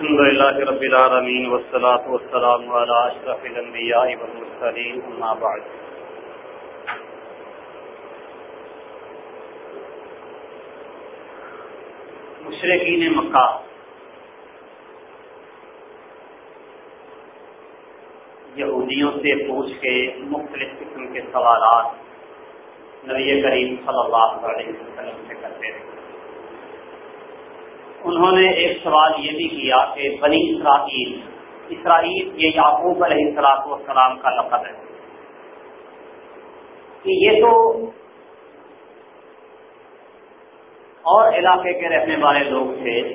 الحمد لله رب العالمين والصلاة والسلام على أشرف الأنبياء والمرسلين أما بعد. مشرقین مکہ. یہودیوں سے پوچھ کے مختلف قسم کے سوالات نبی کریم صلی اللہ علیہ وسلم انہوں نے ایک سوال یہ بھی کیا کہ بنی اسرائیل اسرائیل یہ یعقوب علیہ السلاط والسلام کا لقب ہے۔ کہ یہ تو اور علاقے کے رہنے والے لوگ تھے۔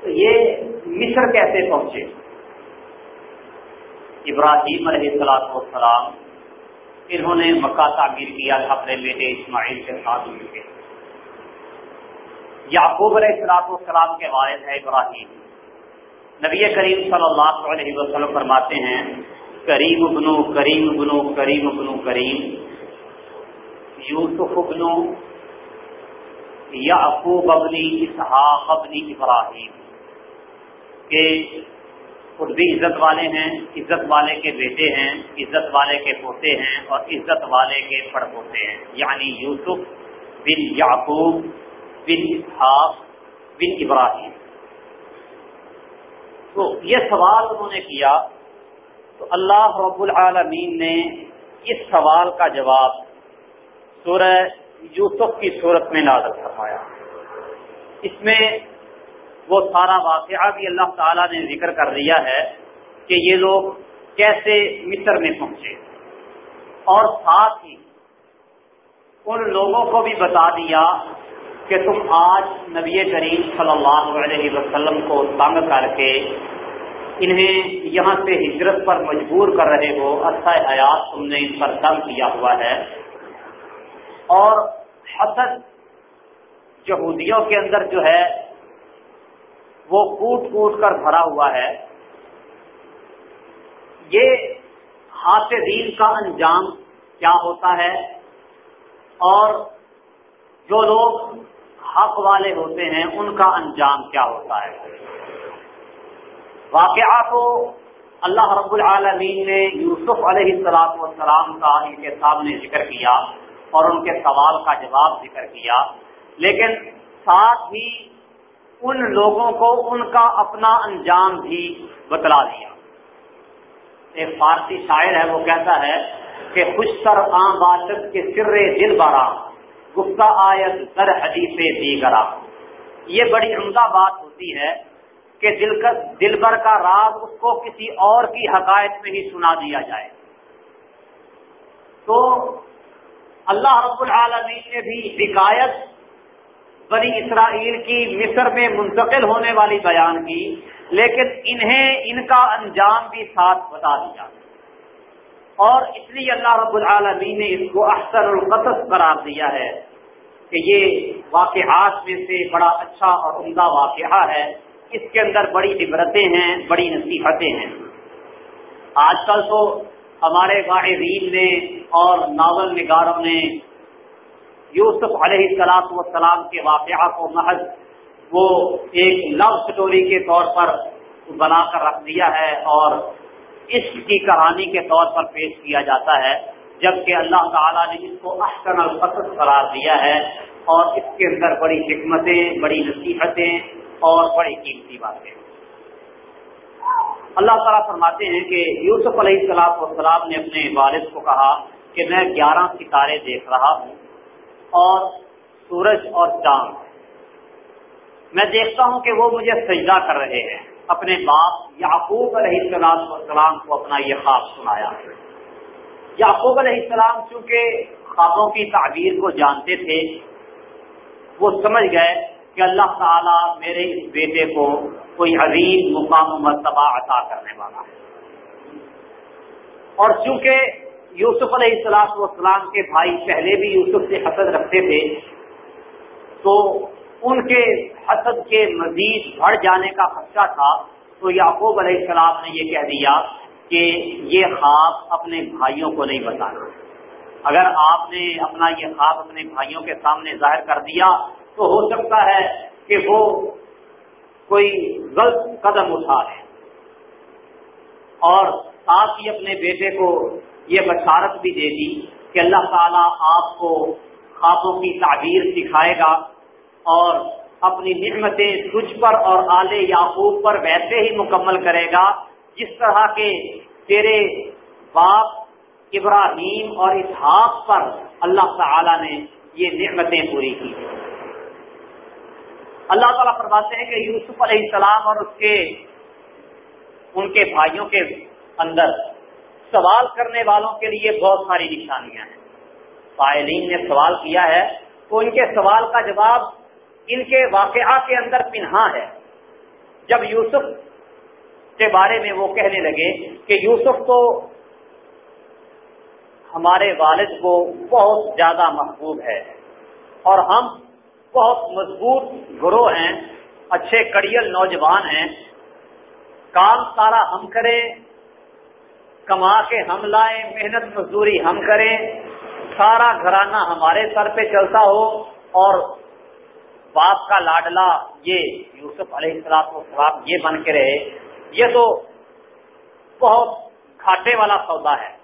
تو یہ مصر کیسے پہنچے؟ ابراہیم علیہ السلاط والسلام، انہوں نے مکہ تعمیر کیا تھا اپنے بیٹے اسماعیل کے ساتھ۔ مل کے یعقوب علیہ السلاط والسلام کے والد ہے ابراہیم۔ نبی کریم صلی اللہ علیہ وسلم فرماتے ہیں، کریم ابنو کریم ابنو کریم ابنو، کریم۔ یوسف ابنو یعقوب ابنی اسحاق ابنی ابراہیم۔ کے خود بھی عزت والے ہیں، عزت والے کے بیٹے ہیں، عزت والے کے پوتے ہیں اور عزت والے کے پڑ پوتے ہیں۔ یعنی یوسف بن یعقوب بن اسحاق بن ابراہیم۔ تو یہ سوال انہوں نے کیا تو اللہ رب العالمین نے اس سوال کا جواب سورہ یوسف کی صورت میں نازل فرمایا۔ اس میں وہ سارا واقعہ بھی اللہ تعالی نے ذکر کر دیا ہے کہ یہ لوگ کیسے مصر میں پہنچے۔ اور ساتھ ہی ان لوگوں کو بھی بتا دیا کہ تم آج نبی کریم صلی اللہ علیہ وسلم کو تنگ کر کے انہیں یہاں سے ہجرت پر مجبور کر رہے ہو اچھا حیات تم نے ان پر تنگ کیا ہوا ہے۔ اور حسد یہودیوں کے اندر جو ہے، وہ کوٹ کوٹ کر بھرا ہوا ہے۔ یہ ہاتھ کا انجام کیا ہوتا ہے؟ اور جو لوگ حق والے ہوتے ہیں، ان کا انجام کیا ہوتا ہے؟ واقعہ تو اللہ رب العالمین نے یوسف علیہ السلام والسلام کا ان کے سامنے ذکر کیا اور ان کے سوال کا جواب ذکر کیا۔ لیکن ساتھ ہی ان لوگوں کو ان کا اپنا انجام بھی بتلا دیا۔ ایک فارسی شاعر ہے، وہ کہتا ہے کہ خوش سر عام باشد کے سر دل برام گفتہ آیت در حدیث دیگرا یہ بڑی عمدہ بات ہوتی ہے کہ دل کا دل بھر کا راز اس کو کسی اور کی حقائق میں ہی سنا دیا جائے۔ تو اللہ رب العالمین نے بھی حکایت بنی اسرائیل کی مصر میں منتقل ہونے والی بیان کی، لیکن انہیں ان کا انجام بھی ساتھ بتا دیا۔ اور اس لیے اللہ رب العالمین نے اس کو احسن القصص قرار دیا ہے کہ یہ واقعات میں سے بڑا اچھا اور عمدہ واقعہ ہے۔ اس کے اندر بڑی عبرتیں ہیں، بڑی نصیحتیں ہیں۔ آج کل تو ہمارے واحدین نے اور ناول نگاروں نے یوسف علیہ السلاط والسلام کے واقعہ کو محض وہ ایک لو سٹوری کے طور پر بنا کر رکھ دیا ہے اور اس کی کہانی کے طور پر پیش کیا جاتا ہے، جبکہ اللہ تعالیٰ نے اس کو احسن القصص قرار دیا ہے اور اس کے اندر بڑی حکمتیں، بڑی نصیحتیں اور بڑی قیمتی باتیں۔ اللہ تعالیٰ فرماتے ہیں کہ یوسف علیہ السلام والسلام نے اپنے والد کو کہا کہ میں گیارہ ستارے دیکھ رہا ہوں اور سورج اور چاند۔ میں دیکھتا ہوں کہ وہ مجھے سجدہ کر رہے ہیں۔ اپنے باپ یعقوب علیہ السلام والسلام کو اپنا یہ خواب سنایا۔ یعقوب علیہ السلام چونکہ خوابوں کی تعبیر کو جانتے تھے، وہ سمجھ گئے کہ اللہ تعالیٰ میرے اس بیٹے کو کوئی عظیم مقام و مرتبہ عطا کرنے والا ہے۔ اور چونکہ یوسف علیہ السلام والسلام کے بھائی پہلے بھی یوسف سے حسد رکھتے تھے، تو ان کے حسد کے مزید بڑھ جانے کا خدشہ تھا، تو یعقوب علیہ السلام نے یہ کہہ دیا کہ یہ خواب اپنے بھائیوں کو نہیں بتانا۔ اگر آپ نے اپنا یہ خواب اپنے بھائیوں کے سامنے ظاہر کر دیا، تو ہو سکتا ہے کہ وہ کوئی غلط قدم اٹھا لیں اور ساتھ ہی اپنے بیٹے کو یہ بشارت بھی دے دی کہ اللہ تعالیٰ آپ کو خوابوں کی تعبیر سکھائے گا۔ اور اپنی نعمتیں تجھ پر اور آل یعقوب پر ویسے ہی مکمل کرے گا، جس طرح کے تیرے باپ ابراہیم اور اسحاق پر اللہ تعالی نے یہ نعمتیں پوری کی۔ اللہ تعالیٰ فرماتے ہیں کہ یوسف علیہ السلام اور اس کے، ان کے بھائیوں کے اندر سوال کرنے والوں کے لیے بہت ساری نشانیاں ہیں۔ فائلین نے سوال کیا ہے، تو ان کے سوال کا جواب ان کے واقعہ کے اندر پنہا ہے۔ جب یوسف کے بارے میں وہ کہنے لگے کہ یوسف تو ہمارے والد کو بہت زیادہ محبوب ہے اور ہم بہت مضبوط گروہ ہیں، اچھے کڑیل نوجوان ہیں۔ کام سارا ہم کریں، کما کے ہم لائیں، محنت مزدوری ہم کریں، سارا گھرانہ ہمارے سر پہ چلتا ہو اور باپ کا لاڈلا یہ یوسف علیہ السلام السلام یہ بن کے رہے، یہ تو بہت گھاٹے والا سودا ہے۔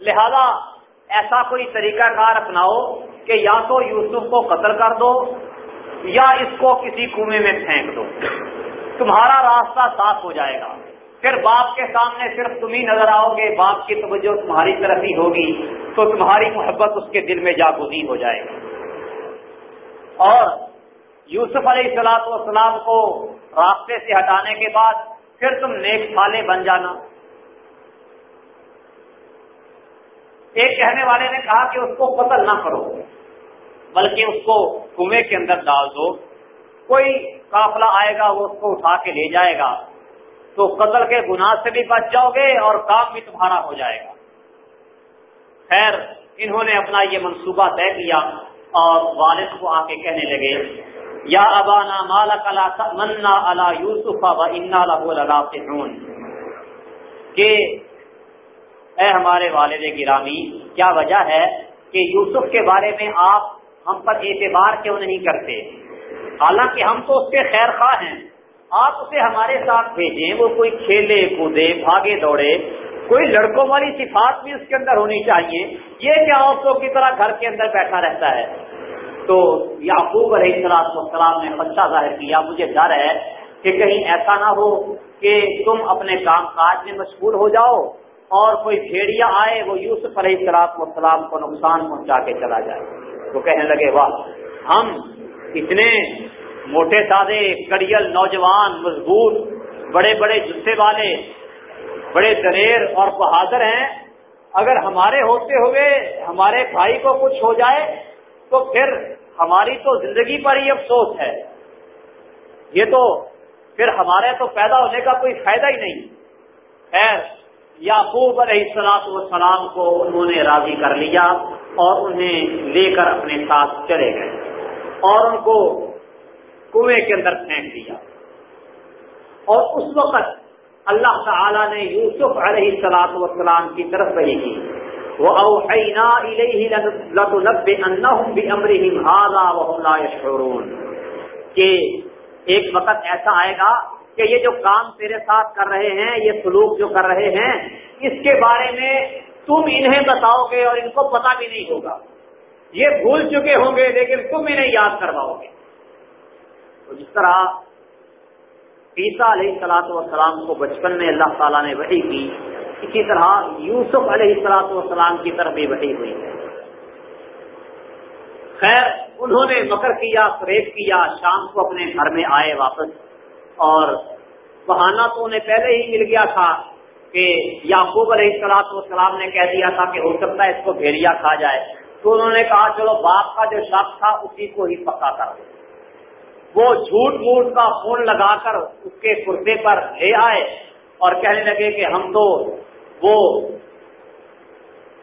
لہذا ایسا کوئی طریقہ کار اپناؤ کہ یا تو یوسف کو قتل کر دو یا اس کو کسی کنویں میں پھینک دو۔ تمہارا راستہ صاف ہو جائے گا۔ پھر باپ کے سامنے صرف تم ہی نظر آؤ گے، باپ کی توجہ تمہاری طرف ہی ہوگی تو تمہاری محبت اس کے دل میں جاگزی ہو جائے گی۔ اور یوسف علیہ السلاط والسلام کو راستے سے ہٹانے کے بعد پھر تم نیک سالے بن جانا۔ ایک کہنے والے نے کہا کہ اس کو قتل نہ کرو، بلکہ اس کو کنویں کے اندر ڈال دو۔ کوئی قافلہ آئے گا، وہ اس کو اٹھا کے لے جائے گا۔ تو قتل کے گناہ سے بھی بچ جاؤ گے اور کام بھی تمہارا ہو جائے گا۔ خیر، انہوں نے اپنا یہ منصوبہ طے کیا۔ اور والد کو آ کے کہنے لگے، یا ابانا مالا کلا منا اللہ یوسف انا کہ اے ہمارے والد گرامی، کیا وجہ ہے کہ یوسف کے بارے میں آپ ہم پر اعتبار کیوں نہیں کرتے؟ حالانکہ ہم تو اس کے خیر خواہ ہیں۔ آپ اسے ہمارے ساتھ بھیجیں، وہ کوئی کھیلے کودے، بھاگے دوڑے کوئی لڑکوں والی صفات بھی اس کے اندر ہونی چاہیے۔ یہ کیا عورتوں کی طرح گھر کے اندر بیٹھا رہتا ہے؟ تو یعقوب علیہ السلام السلام نے خدشہ ظاہر کیا، مجھے ڈر ہے کہ کہیں ایسا نہ ہو کہ تم اپنے کام کاج میں مشغول ہو جاؤ اور کوئی بھیڑیا آئے، وہ یوسف علیہ السلام السلام کو نقصان پہنچا کے چلا جائے۔ تو کہنے لگے، واہ، ہم اتنے موٹے سادے کڑیل نوجوان، مضبوط، بڑے بڑے جسے والے بڑے دلیر اور بہادر ہیں۔ اگر ہمارے ہوتے ہوئے ہمارے بھائی کو کچھ ہو جائے تو پھر ہماری تو زندگی پر ہی افسوس ہے۔ یہ تو پھر ہمارے تو پیدا ہونے کا کوئی فائدہ ہی نہیں۔ خیر، یعقوب علیہ السلاط والسلام کو انہوں نے راضی کر لیا اور انہیں لے کر اپنے ساتھ چلے گئے اور ان کو کنویں کے اندر پھینک دیا۔ اور اس وقت اللہ تعالی نے یوسف علیہ السلاط والسلام کی طرف وہی کی وہ اوحینا کہ ایک وقت ایسا آئے گا کہ یہ جو کام تیرے ساتھ کر رہے ہیں، یہ سلوک جو کر رہے ہیں، اس کے بارے میں تم انہیں بتاؤ گے اور ان کو پتا بھی نہیں ہوگا۔ یہ بھول چکے ہوں گے لیکن تم انہیں یاد کرواؤ گے۔ تو جس طرح عیسیٰ علیہ السلاط والسلام کو بچپن میں اللہ تعالیٰ نے وحی کی، اسی طرح یوسف علیہ السلاط والسلام کی طرف بھی وحی ہوئی۔ ہے خیر، انہوں نے مکر کیا، فریب کیا، شام کو اپنے گھر میں آئے واپس اور بہانہ تو انہیں پہلے ہی مل گیا تھا کہ یعقوب علیہ السلاط والسلام نے کہہ دیا تھا کہ ہو سکتا ہے اس کو بھیڑیا کھا جائے۔ تو انہوں نے کہا، چلو باپ کا جو شخص تھا اسی کو ہی پکا کر دو۔ وہ جھوٹ موٹ کا خون لگا کر اس کے کرتے پر لے آئے اور کہنے لگے کہ ہم تو وہ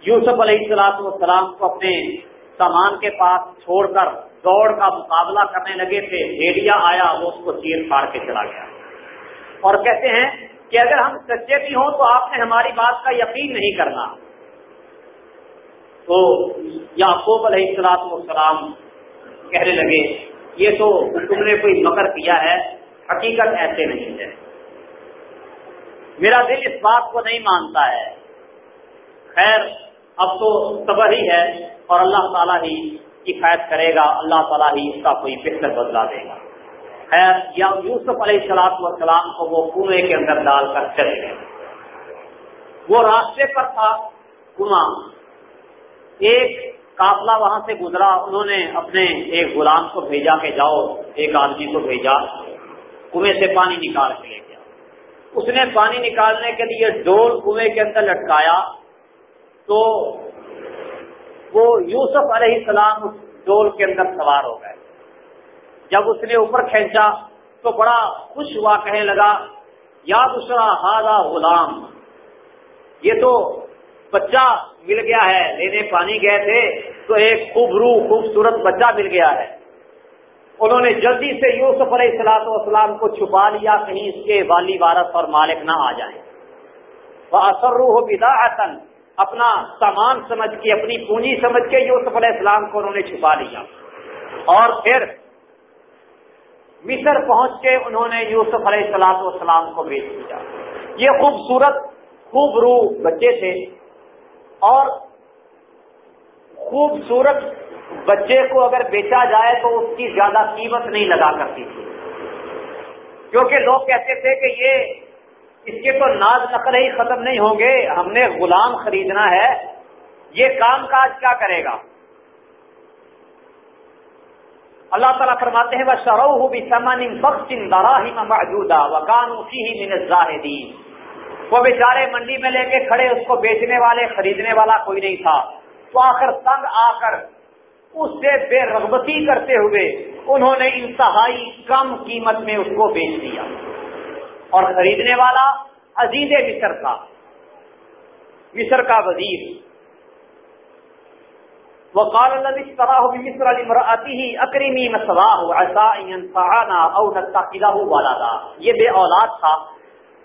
یوسف علیہ السلاط والسلام کو اپنے سامان کے پاس چھوڑ کر دوڑ کا مقابلہ کرنے لگے تھے بھیڑیا آیا، وہ اس کو چیر پھاڑ کے چلا گیا۔ اور کہتے ہیں کہ اگر ہم سچے بھی ہوں تو آپ نے ہماری بات کا یقین نہیں کرنا۔ تو یعقوب علیہ السلاط والسلام کہنے لگے یہ تو تم نے کوئی مکر کیا ہے، حقیقت ایسے نہیں ہے۔ میرا دل اس بات کو نہیں مانتا ہے۔ خیر، اب تو صبر ہی ہے اور اللہ تعالیٰ ہی کفایت کرے گا، اللہ تعالیٰ ہی اس کا کوئی بہتر بدلا دے گا۔ خیر، یا یوسف علیہ السلاط والسلام کو وہ کنویں کے اندر ڈال کر چلے گئے۔ وہ راستے پر تھا، کنواں۔ ایک قافلہ وہاں سے گزرا، انہوں نے اپنے ایک غلام کو بھیجا کہ جاؤ، ایک آدمی کو بھیجا، کنویں سے پانی نکال کے لے گیا۔ اس نے پانی نکالنے کے لیے ڈول کنویں کے اندر لٹکایا۔ تو وہ یوسف علیہ السلام اس ڈول کے اندر سوار ہو گئے۔ جب اس نے اوپر کھینچا تو بڑا خوش ہوا، کہنے لگا، یا دوسرا ہارا غلام۔ یہ تو بچہ مل گیا ہے، لینے پانی گئے تھے تو ایک خوب روح، خوبصورت بچہ مل گیا ہے۔ انہوں نے جلدی سے یوسف علیہ السلاط والسلام کو چھپا لیا، کہیں اس کے والی وارث اور مالک نہ آ جائیں۔ وہ اثر روح اپنا سامان سمجھ کے، اپنی پونجی سمجھ کے یوسف علیہ السلام کو انہوں نے چھپا لیا۔ اور پھر مصر پہنچ کے انہوں نے یوسف علیہ السلام والسلام کو بھیج دیا۔ یہ خوبصورت، خوب روح بچے تھے۔ اور خوبصورت بچے کو اگر بیچا جائے تو اس کی زیادہ قیمت نہیں لگا کرتی تھی۔ کیونکہ لوگ کہتے تھے کہ یہ اس کے تو ناز نقل ہی ختم نہیں ہوں گے، ہم نے غلام خریدنا ہے، یہ کام کاج کیا کرے گا؟ اللہ تعالیٰ فرماتے ہیں وہ شروع بھی سمن بخش دراہم موجودہ وکان اسی ہی من زاہدین وہ بیچارے منڈی میں لے کے کھڑے، اس کو بیچنے والے، خریدنے والا کوئی نہیں تھا۔ تو آخر تنگ آ کر اس سے بے رغبتی کرتے ہوئے انہوں نے انتہائی کم قیمت میں اس کو بیچ دیا۔ اور خریدنے والا عزیز مصر تھا مصر کا وزیر۔ وہ کال طرح مصر علی مراتی ہی اکریمی مسواہ ایسا والا یہ بے اولاد تھا۔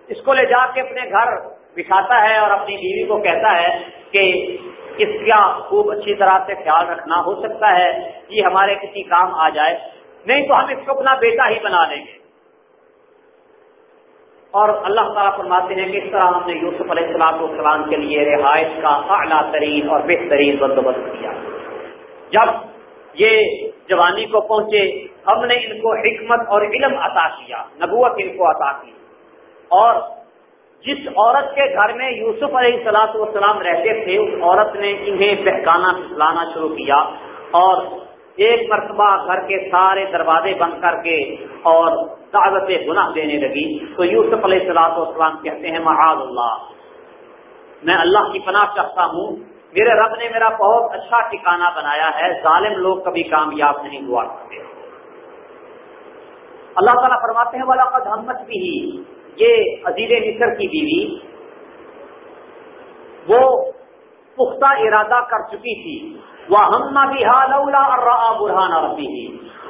اس کو لے جا کے اپنے گھر بٹھاتا ہے اور اپنی بیوی کو کہتا ہے کہ اس کا خوب اچھی طرح سے خیال رکھنا ہو سکتا ہے، یہ ہمارے کسی کام آ جائے۔ نہیں تو ہم اس کو اپنا بیٹا ہی بنا لیں گے۔ اور اللہ تعالیٰ فرماتے ہیں کہ اس طرح ہم نے یوسف علیہ السلام السلام کے لیے رہائش کا اعلیٰ ترین اور بہترین بندوبست کیا۔ جب یہ جوانی کو پہنچے، ہم نے ان کو حکمت اور علم عطا کیا، نبوت ان کو عطا کی۔ اور جس عورت کے گھر میں یوسف علیہ السلاط والسلام رہتے تھے، اس عورت نے انہیں بہکانا پھسلانا شروع کیا اور ایک مرتبہ گھر کے سارے دروازے بند کر کے اور دعوت گناہ دینے لگی۔ تو یوسف علیہ السلاط والسلام کہتے ہیں، معاذ اللہ، میں اللہ کی پناہ چاہتا ہوں۔ میرے رب نے میرا بہت اچھا ٹھکانا بنایا ہے، ظالم لوگ کبھی کامیاب نہیں ہوا کرتے۔ اللہ تعالیٰ فرماتے ہیں والا قد بھی یہ عزیز مصر کی بیوی وہ پختہ ارادہ کر چکی تھی۔ وہ ہم بھی برہان ربی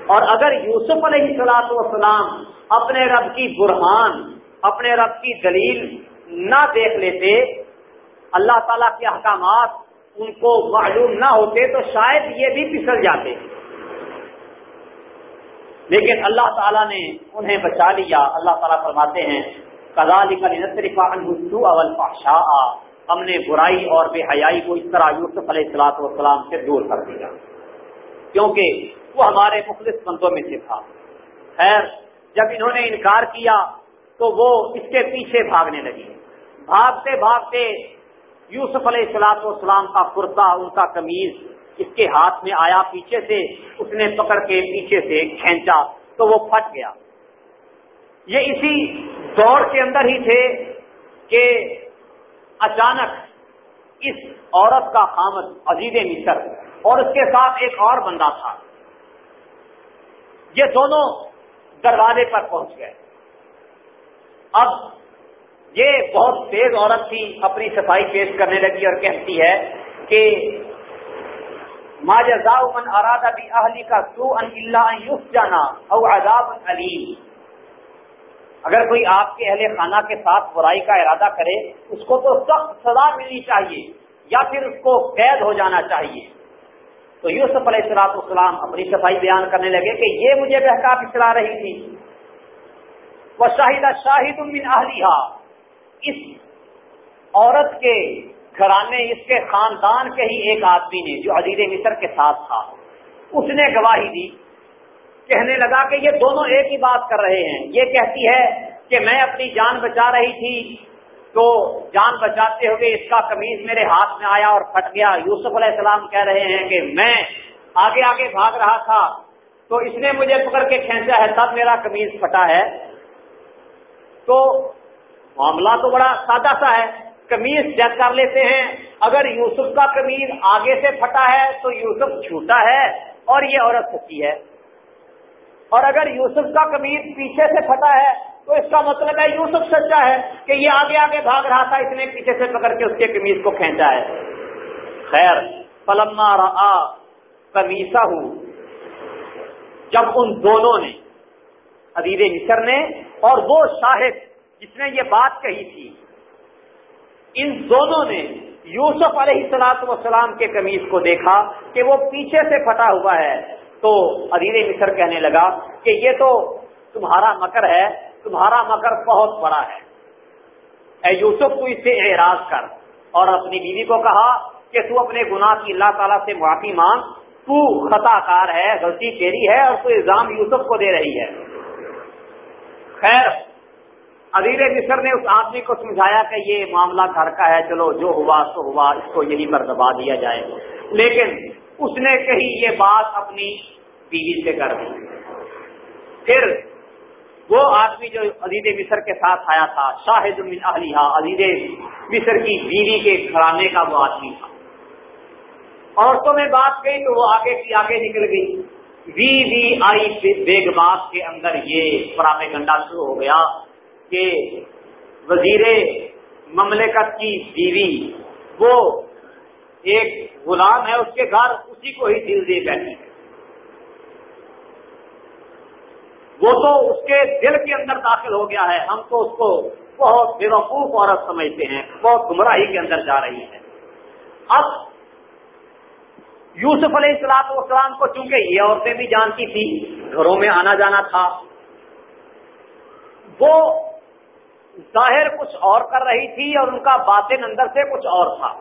اور اگر یوسف علیہ السلاط وسلام اپنے رب کی برہان، اپنے رب کی دلیل نہ دیکھ لیتے، اللہ تعالی کے احکامات ان کو معلوم نہ ہوتے، تو شاید یہ بھی پسل جاتے۔ لیکن اللہ تعالیٰ نے انہیں بچا لیا۔ اللہ تعالیٰ فرماتے ہیں اول ہم نے برائی اور بے حیائی کو اس طرح یوسف علیہ السلاط والسلام سے دور کر دیا۔ کیونکہ وہ ہمارے مخلص بندوں میں سے تھا۔ خیر، جب انہوں نے انکار کیا تو وہ اس کے پیچھے بھاگنے لگی۔ بھاگتے بھاگتے یوسف علیہ السلاط والسلام کا کرتا ان کا قمیض اس کے ہاتھ میں آیا پیچھے سے، اس نے پکڑ کے پیچھے سے کھینچا تو وہ پھٹ گیا۔ یہ اسی دور کے اندر ہی تھے کہ اچانک اس عورت کا خامد عزیز مصر اور اس کے ساتھ ایک اور بندہ تھا۔ یہ دونوں دروازے پر پہنچ گئے۔ اب یہ بہت تیز عورت تھی، اپنی صفائی پیش کرنے لگی اور کہتی ہے کہ ماجزا من ارادہ بھی اہلی کا سو ان اللہ او عذاب علیم اگر کوئی آپ کے اہل خانہ کے ساتھ برائی کا ارادہ کرے، اس کو تو سخت سزا ملنی چاہیے، یا پھر اس کو قید ہو جانا چاہیے۔ تو یوسف علیہ السلاط اسلام اپنی صفائی بیان کرنے لگے کہ یہ مجھے بہکا پچھلا رہی تھی۔ وہ شاہدہ شاہد من اہلیہ اس عورت کے گھرانے اس کے خاندان کے ہی ایک آدمی نے جو عزیز مصر کے ساتھ تھا، اس نے گواہی دی۔ کہنے لگا کہ یہ دونوں ایک ہی بات کر رہے ہیں۔ یہ کہتی ہے کہ میں اپنی جان بچا رہی تھی، تو جان بچاتے ہوئے اس کا قمیض میرے ہاتھ میں آیا اور پھٹ گیا۔ یوسف علیہ السلام کہہ رہے ہیں کہ میں آگے آگے بھاگ رہا تھا، تو اس نے مجھے پکڑ کے کھینچا ہے، تب میرا قمیض پھٹا ہے۔ تو معاملہ تو بڑا سادہ سا ہے۔ قمیض چیک کر لیتے ہیں۔ اگر یوسف کا قمیض آگے سے پھٹا ہے تو یوسف چھوٹا ہے اور یہ عورت سچی ہے۔ اور اگر یوسف کا قمیض پیچھے سے پھٹا ہے تو اس کا مطلب ہے یوسف سچا ہے کہ یہ آگے آگے بھاگ رہا تھا، اس نے پیچھے سے پکڑ کے اس کے قمیض کو کھینچا ہے۔ خیر پلما کمیسا ہوں جب ان دونوں نے ادیب مصر نے اور وہ شاہد جس نے یہ بات کہی تھی ان دونوں نے یوسف علیہ السلاط وسلام کے قمیض کو دیکھا کہ وہ پیچھے سے پھٹا ہوا ہے۔ تو ادیر مصر کہنے لگا کہ یہ تو تمہارا مکر ہے، تمہارا مکر بہت بڑا ہے۔ اے یوسف، تو اس سے اعراض کر۔ اور اپنی بیوی کو کہا کہ تو اپنے گناہ کی اللہ تعالیٰ سے معافی مانگ۔ تو خطا کار ہے، غلطی تیری ہے اور تو الزام یوسف کو دے رہی ہے۔ خیر عدیل مصر نے اس آدمی کو سمجھایا کہ یہ معاملہ گھر کا ہے، چلو جو ہوا سو ہوا، اس کو یہی پر دبا دیا جائے۔ لیکن اس نے کہی یہ بات اپنی بیوی سے کر دی۔ پھر وہ آدمی جو عزیز مصر کے ساتھ آیا تھا، شاہد من اہلیہ عزیز مصر کی بیوی کے گھرانے کا وہ آدمی تھا۔ عورتوں میں بات گئی تو وہ آگے کی آگے نکل گئی۔ وی وی آئی بیگ باغ کے اندر یہ پرانے گنڈا شروع ہو گیا۔ کہ وزیر مملکت کی بیوی، وہ ایک غلام ہے، اس کے گھر اسی کو ہی دل دے بیٹھی ہے۔ وہ تو اس کے دل کے اندر داخل ہو گیا ہے۔ ہم تو اس کو بہت بے وقوف عورت سمجھتے ہیں، بہت گمراہی کے اندر جا رہی ہے۔ اب یوسف علیہ السلاط والسلام کو چونکہ یہ عورتیں بھی جانتی تھی گھروں میں آنا جانا تھا، وہ ظاہر کچھ اور کر رہی تھی اور ان کا باطن اندر سے کچھ اور تھا۔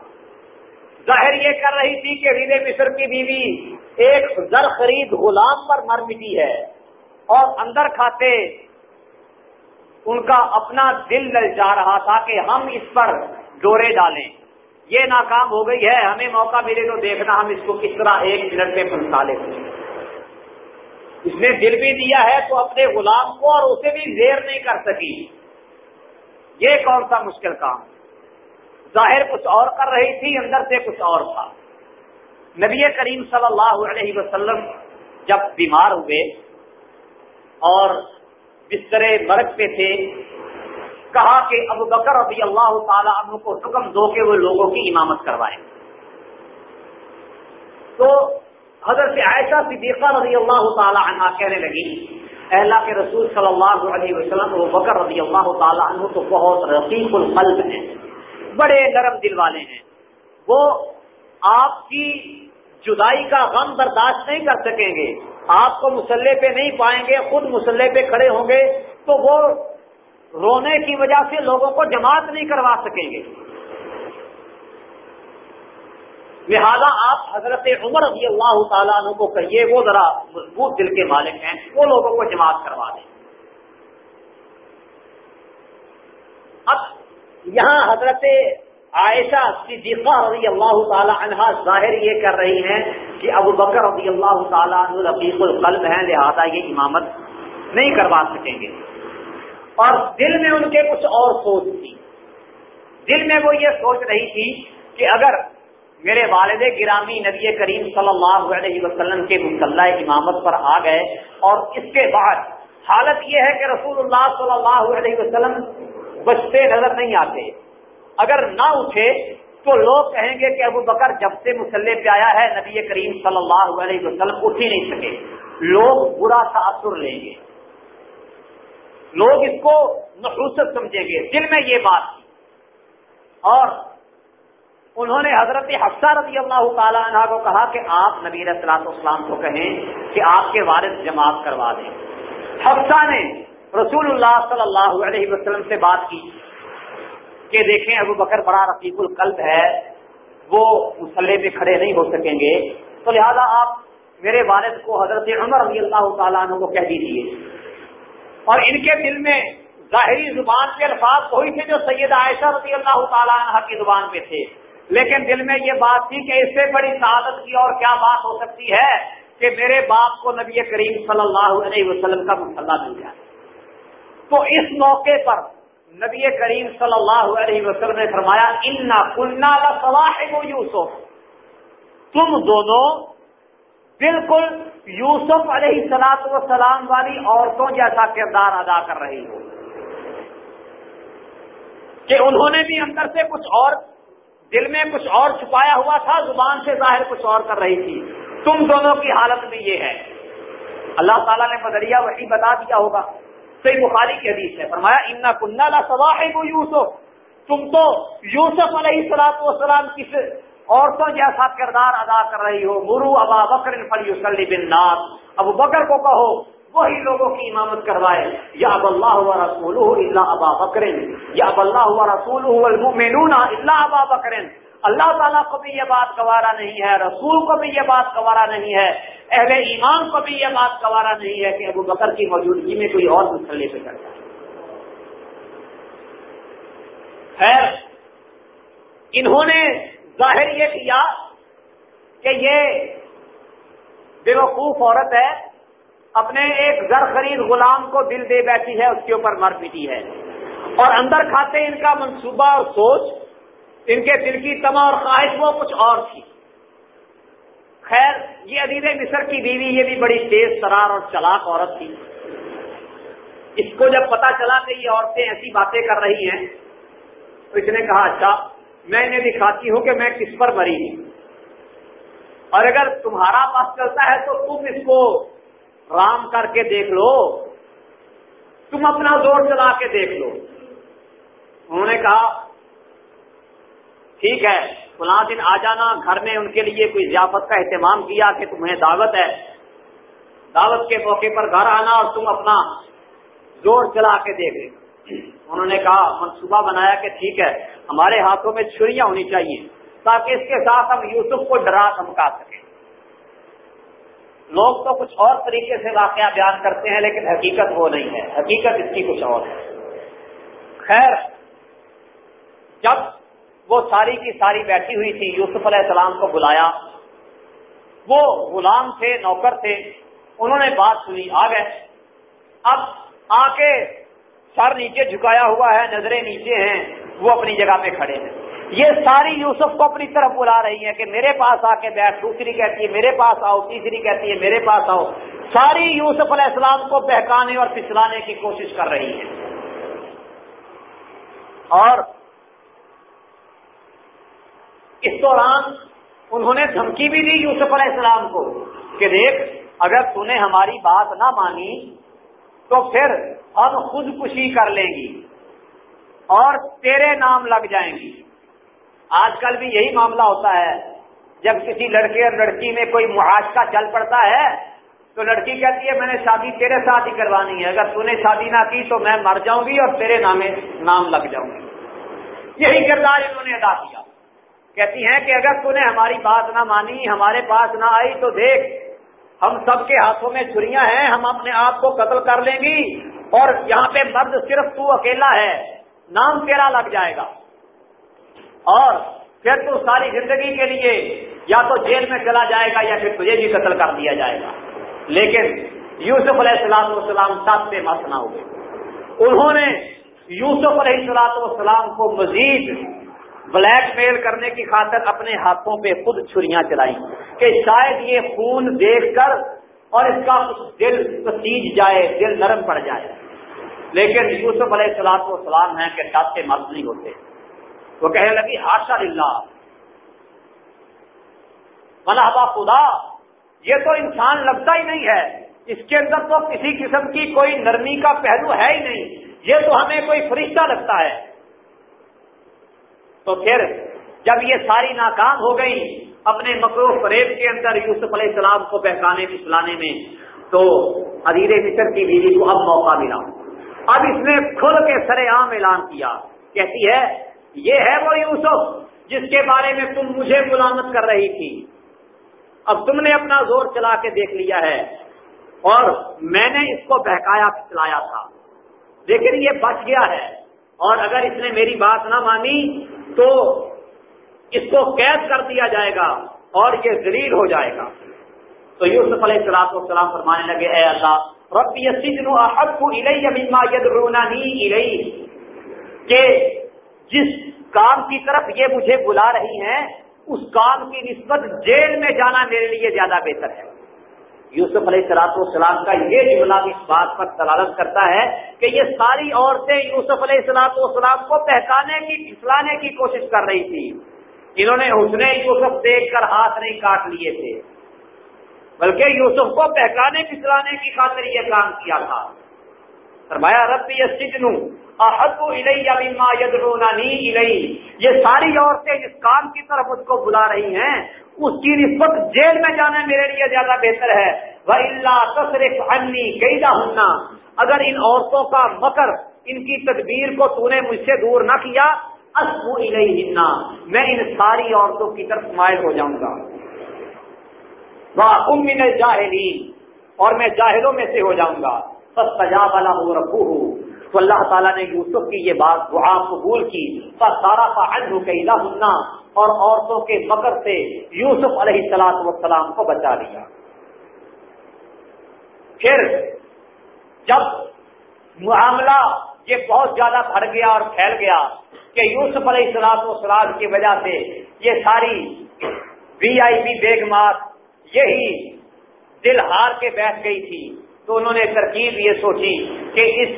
ظاہر یہ کر رہی تھی کہ ریلے مصر کی بیوی ایک زر خرید غلام پر مر مٹی ہے اور اندر کھاتے ان کا اپنا دل لل جا رہا تھا کہ ہم اس پر ڈورے ڈالیں۔ یہ ناکام ہو گئی ہے، ہمیں موقع ملے تو دیکھنا ہم اس کو کس طرح ایک منٹ میں پہنچا لیتے اس نے دل بھی دیا ہے تو اپنے غلام کو اور اسے بھی زیر نہیں کر سکی۔ یہ کون سا مشکل کام؟ ظاہر کچھ اور کر رہی تھی، اندر سے کچھ اور تھا۔ نبی کریم صلی اللہ علیہ وسلم جب بیمار ہوئے اور بستر مرگ پہ تھے، کہا کہ ابو بکر رضی اللہ تعالیٰ عنہ کو حکم دو کہ وہ لوگوں کی امامت کروائیں۔ تو حضرت عائشہ صدیقہ رضی اللہ تعالیٰ عنہ کہنے لگی اللہ کے رسول صلی اللہ علیہ وسلم، ابو بکر رضی اللہ تعالیٰ عنہ تو بہت رقیق القلب ہیں، بڑے نرم دل والے ہیں۔ وہ آپ کی جدائی کا غم برداشت نہیں کر سکیں گے، آپ کو مسلح پہ نہیں پائیں گے، خود مسلح پہ کھڑے ہوں گے، تو وہ رونے کی وجہ سے لوگوں کو جماعت نہیں کروا سکیں گے۔ لہذا آپ حضرت عمر رضی اللہ تعالیٰ عنہ کو کہیے، وہ ذرا مضبوط دل کے مالک ہیں، وہ لوگوں کو جماعت کروا دیں۔ اب یہاں حضرت عائشہ صدیقہ رضی اللہ تعالی عنہ ظاہر یہ کر رہی ہیں کہ ابو بکر رضی اللہ تعالیٰ عنہ رفیق القلب ہیں، لہذا یہ امامت نہیں کروا سکیں گے۔ اور دل میں ان کے کچھ اور سوچ تھی۔ دل میں وہ یہ سوچ رہی تھی کہ اگر میرے والد گرامی نبی کریم صلی اللہ علیہ وسلم کے مسلح امامت پر آ گئے اور اس کے بعد حالت یہ ہے کہ رسول اللہ صلی اللہ علیہ وسلم بچتے نظر نہیں آتے۔ اگر نہ اٹھے تو لوگ کہیں گے کہ ابو بکر جب سے مسلح پہ آیا ہے، نبی کریم صلی اللہ علیہ وسلم اٹھ ہی نہیں سکے۔ لوگ برا تاثر لیں گے۔ لوگ اس کو نحوست سمجھیں گے۔ دل میں یہ بات اور انہوں نے حضرت حفصہ رضی اللہ تعالیٰ عنہ کو کہا کہ آپ نبی علیہ السلام کو کہیں کہ آپ کے والد جماعت کروا دیں۔ حفصہ نے رسول اللہ صلی اللہ علیہ وسلم سے بات کی کہ دیکھیں ابو بکر بڑا رفیق القلب ہے، وہ مسلح پہ کھڑے نہیں ہو سکیں گے۔ تو لہذا آپ میرے والد کو حضرت عمر رضی اللہ تعالیٰ عنہ کو کہہ دیجیے اور ان کے دل میں ظاہری زبان کے الفاظ وہی تھے جو سید عائشہ رضی اللہ تعالیٰ عنہ کی زبان پہ تھے۔ لیکن دل میں یہ بات تھی کہ اس سے بڑی سعادت کی اور کیا بات ہو سکتی ہے کہ میرے باپ کو نبی کریم صلی اللہ علیہ وسلم کا مسلح مل جائے۔ تو اس موقع پر نبی کریم صلی اللہ علیہ وسلم نے فرمایا ان صلاح یوسف۔ تم دونوں بالکل یوسف علیہ سلاط وسلام والی عورتوں جیسا کردار ادا کر رہی ہو۔ کہ انہوں نے بھی اندر سے کچھ اور دل میں کچھ اور چھپایا ہوا تھا، زبان سے ظاہر کچھ اور کر رہی تھی۔ تم دونوں کی حالت بھی یہ ہے۔ اللہ تعالیٰ نے بدریا وہی بتا دیا ہوگا۔ صحیح بخاری کی حدیث ہے فرمایا، انا کنہ صلاح وہ یوسف۔ تم تو یوسف علیہ السلاط وسلام کس عورتوں جیسا کردار ادا کر رہی ہو۔ مرو ابا بکر فلی بن ناس ابو بکر کو کہو وہی لوگوں کی امامت کروائے۔ یا اب اللہ ہوا رسول اللہ ابا بکرین یا اب اللہ ہوا رسول اللہ ابا بکرین اللہ تعالیٰ کو بھی یہ بات گوارا نہیں ہے، رسول کو بھی یہ بات گوارا نہیں ہے، اہل ایمان کو بھی یہ بات گوارا نہیں ہے کہ ابو بکر کی موجودگی میں کوئی اور مسئلے پہ کرتا ہے خیر، انہوں نے ظاہر یہ کیا کہ یہ بے وقوف عورت ہے۔ اپنے ایک زر خرید غلام کو دل دے بیٹھی ہے، اس کے اوپر مر پیٹی ہے۔ اور اندر کھاتے ان کا منصوبہ اور سوچ، ان کے دل کی تما اور خواہش وہ کچھ اور تھی۔ خیر، یہ عدیب مصر کی بیوی، یہ بھی بڑی تیز ترار اور چلاک عورت تھی۔ اس کو جب پتا چلا کہ یہ عورتیں ایسی باتیں کر رہی ہیں، تو اس نے کہا اچھا میں انہیں دکھاتی ہوں کہ میں کس پر مری ہوں۔ اور اگر تمہارا پاس چلتا ہے تو تم اس کو رام کر کے دیکھ لو۔ تم اپنا زور چلا کے دیکھ لو۔ انہوں نے کہا، ٹھیک ہے، فلاں دن آ جانا۔ گھر میں ان کے لیے کوئی ضیافت کا اہتمام کیا کہ تمہیں دعوت ہے۔ دعوت کے موقع پر گھر آنا اور تم اپنا زور چلا کے دیکھ انہوں نے کہا، منصوبہ بنایا کہ ٹھیک ہے، ہمارے ہاتھوں میں چھریاں ہونی چاہیے تاکہ اس کے ساتھ ہم یوسف کو ڈرا دھمکا سکیں۔ لوگ تو کچھ اور طریقے سے واقعہ بیان کرتے ہیں، لیکن حقیقت وہ نہیں ہے۔ حقیقت اس کی کچھ اور ہے۔ خیر، جب وہ ساری کی ساری بیٹھی ہوئی تھی، یوسف علیہ السلام کو بلایا۔ وہ غلام تھے، نوکر تھے۔ انہوں نے بات سنی، آ گئے۔ اب آ کے سر نیچے جھکایا ہوا ہے، نظریں نیچے ہیں، وہ اپنی جگہ پہ کھڑے ہیں۔ یہ ساری یوسف کو اپنی طرف بلا رہی ہیں کہ میرے پاس آ کے بیٹھ، دوسری کہتی ہے میرے پاس آؤ، تیسری کہتی ہے میرے پاس آؤ۔ ساری یوسف علیہ السلام کو بہکانے اور پچھلانے کی کوشش کر رہی ہیں۔ اور اس دوران انہوں نے دھمکی بھی دی یوسف علیہ السلام کو کہ دیکھ، اگر تو نے ہماری بات نہ مانی تو پھر ہم خودکشی کر لیں گی اور تیرے نام لگ جائیں گی۔ آج کل بھی یہی معاملہ ہوتا ہے۔ جب کسی لڑکے اور لڑکی میں کوئی معاشقہ چل پڑتا ہے، تو لڑکی کہتی ہے، میں نے شادی تیرے ساتھ ہی کروانی ہے۔ اگر تو نے شادی نہ کی تو میں مر جاؤں گی اور تیرے نام نام لگ جاؤں گی۔ یہی کردار انہوں نے ادا کیا۔ کہتی ہیں کہ اگر تو نے ہماری بات نہ مانی، ہمارے پاس نہ آئی تو دیکھ، ہم سب کے ہاتھوں میں چھریاں ہیں، ہم اپنے آپ کو قتل کر لیں گی اور یہاں پہ مرد صرف تو اکیلا ہے، نام تیرا لگ جائے گا۔ اور پھر تو ساری زندگی کے لیے یا تو جیل میں چلا جائے گا یا پھر تجھے بھی قتل کر دیا جائے گا۔ لیکن یوسف علیہ السلام والسلام سب سے مت نہ ہوئے۔ انہوں نے یوسف علیہ السلاط والسلام کو مزید بلیک میل کرنے کی خاطر اپنے ہاتھوں پہ خود چھریاں چلائی کہ شاید یہ خون دیکھ کر اور اس کا دل پسیج جائے، دل نرم پڑ جائے۔ لیکن یوسف علیہ السلاط والسلام ہیں کہ سب سے نہیں ہوتے۔ وہ کہنے لگی ہاشا اللہ. ملحبا خدا، یہ تو انسان لگتا ہی نہیں ہے۔ اس کے اندر تو کسی قسم کی کوئی نرمی کا پہلو ہے ہی نہیں۔ یہ تو ہمیں کوئی فرشتہ لگتا ہے۔ تو پھر جب یہ ساری ناکام ہو گئی اپنے مکرو فریب کے اندر یوسف علیہ السلام کو بہکانے پھسلانے میں، تو ادیر مصر کی بیوی کو اب موقع ملا۔ اب اس نے کھل کے سر عام اعلان کیا۔ کہتی ہے یہ ہے وہ یوسف جس کے بارے میں تم مجھے ملامت کر رہی تھی۔ اب تم نے اپنا زور چلا کے دیکھ لیا ہے اور میں نے اس کو بہکایا چلایا تھا۔ لیکن یہ بچ گیا ہے۔ اور اگر اس نے میری بات نہ مانی تو اس کو قید کر دیا جائے گا اور یہ ذلیل ہو جائے گا۔ تو یوسف علیہ السلام کو سلام فرمانے لگے، اے اللہ، ربی السجن احب الیہ مما یدعوننی الیہ، کہ جس کام کی طرف یہ مجھے بلا رہی ہیں، اس کام کی نسبت جیل میں جانا میرے لیے زیادہ بہتر ہے۔ یوسف علیہ سلاط والسلام کا یہ جملہ اس بات پر دلالت کرتا ہے کہ یہ ساری عورتیں یوسف علیہ السلاط والسلام کو پہچانے کی، پھسلانے کی کوشش کر رہی تھی انہوں نے اس نے یوسف دیکھ کر ہاتھ نہیں کاٹ لیے تھے۔ بلکہ یوسف کو پہچانے پھسلانے کی خاطر یہ کام کیا تھا۔ فرمایا، ربی سجنو احب الیہ مما یدعوننی الیہ۔ یہ ساری عورتیں جس کام کی طرف مجھ کو بلا رہی ہیں، اس کی نسبت جیل میں جانا میرے لیے زیادہ بہتر ہے۔ وہ اللہ تصرف انی گیدا ہننا اگر ان عورتوں کا مکر، ان کی تدبیر کو تو نے مجھ سے دور نہ کیا اصو الیہن۔ میں ان ساری عورتوں کی طرف مائل ہو جاؤں گا۔ وہ امن جاہلین اور میں جاہلوں میں سے ہو جاؤں گا۔ سجا والا ہو تو اللہ تعالیٰ نے یوسف کی یہ بات دعا قبول کی. سارا کا ہننا اور عورتوں کے مکر سے یوسف علیہ السلاط وسلام کو بچا لیا. پھر جب معاملہ یہ بہت زیادہ بڑھ گیا اور پھیل گیا کہ یوسف علیہ السلاط وسلام کی وجہ سے یہ ساری وی آئی پی بیگ مات یہی دل ہار کے بیٹھ گئی تھی. تو انہوں نے ترکیب یہ سوچی کہ اس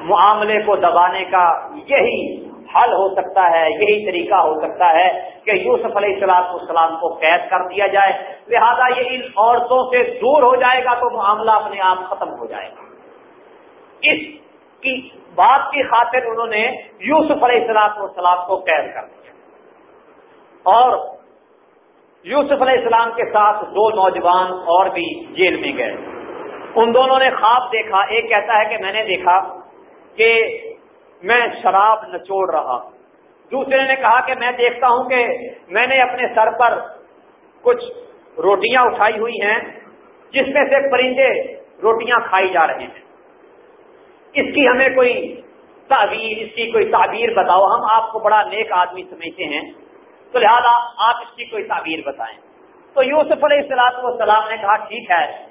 معاملے کو دبانے کا یہی حل ہو سکتا ہے، یہی طریقہ ہو سکتا ہے کہ یوسف علیہ السلام السلام کو قید کر دیا جائے۔ لہذا یہ ان عورتوں سے دور ہو جائے گا تو معاملہ اپنے آپ ختم ہو جائے گا۔ اس کی بات کی خاطر انہوں نے یوسف علیہ السلام والسلام کو قید کر دیا۔ اور یوسف علیہ السلام کے ساتھ دو نوجوان اور بھی جیل میں گئے۔ ان دونوں نے خواب دیکھا۔ ایک کہتا ہے کہ میں نے دیکھا کہ میں شراب نچوڑ رہا۔ دوسرے نے کہا کہ میں دیکھتا ہوں کہ میں نے اپنے سر پر کچھ روٹیاں اٹھائی ہوئی ہیں، جس میں سے پرندے روٹیاں کھائی جا رہے ہیں۔ اس کی ہمیں کوئی تعبیر، اس کی کوئی تعبیر بتاؤ۔ ہم آپ کو بڑا نیک آدمی سمجھتے ہیں۔ تو لہذا آپ اس کی کوئی تعبیر بتائیں۔ تو یوسف علیہ السلاط والسلام نے کہا، ٹھیک ہے۔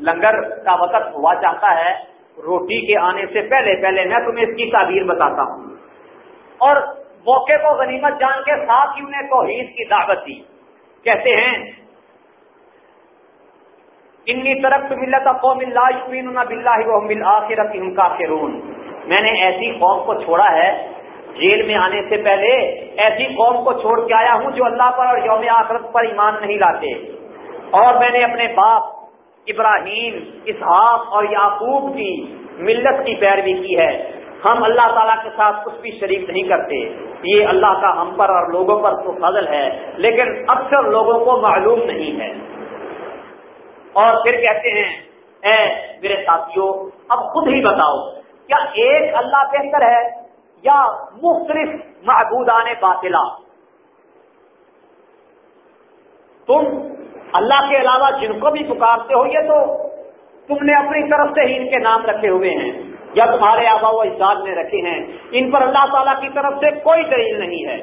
لنگر کا وقت ہوا چاہتا ہے، روٹی کے آنے سے پہلے پہلے میں تمہیں اس کی تعبیر بتاتا ہوں۔ اور موقع کو غنیمت جان کے ساتھ ہی انہیں توحید کی دعوت دی۔ کہتے ہیں انی طرف ملت قوم اللہ بلّہ آخرت کا فرون میں نے ایسی قوم کو چھوڑا ہے، جیل میں آنے سے پہلے ایسی قوم کو چھوڑ کے آیا ہوں جو اللہ پر اور یوم آخرت پر ایمان نہیں لاتے۔ اور میں نے اپنے باپ ابراہیم، اسحاق اور یعقوب کی ملت کی پیروی کی ہے۔ ہم اللہ تعالیٰ کے ساتھ کچھ بھی شریک نہیں کرتے۔ یہ اللہ کا ہم پر اور لوگوں پر تو فضل ہے، لیکن اکثر لوگوں کو معلوم نہیں ہے۔ اور پھر کہتے ہیں، اے میرے ساتھیوں، اب خود ہی بتاؤ، کیا ایک اللہ بہتر ہے یا مختلف معبودان باطلا تم اللہ کے علاوہ جن کو بھی پکارتے ہو، یہ تو تم نے اپنی طرف سے ہی ان کے نام رکھے ہوئے ہیں، یا تمہارے آبا و اجداد نے رکھے ہیں۔ ان پر اللہ تعالیٰ کی طرف سے کوئی دلیل نہیں ہے۔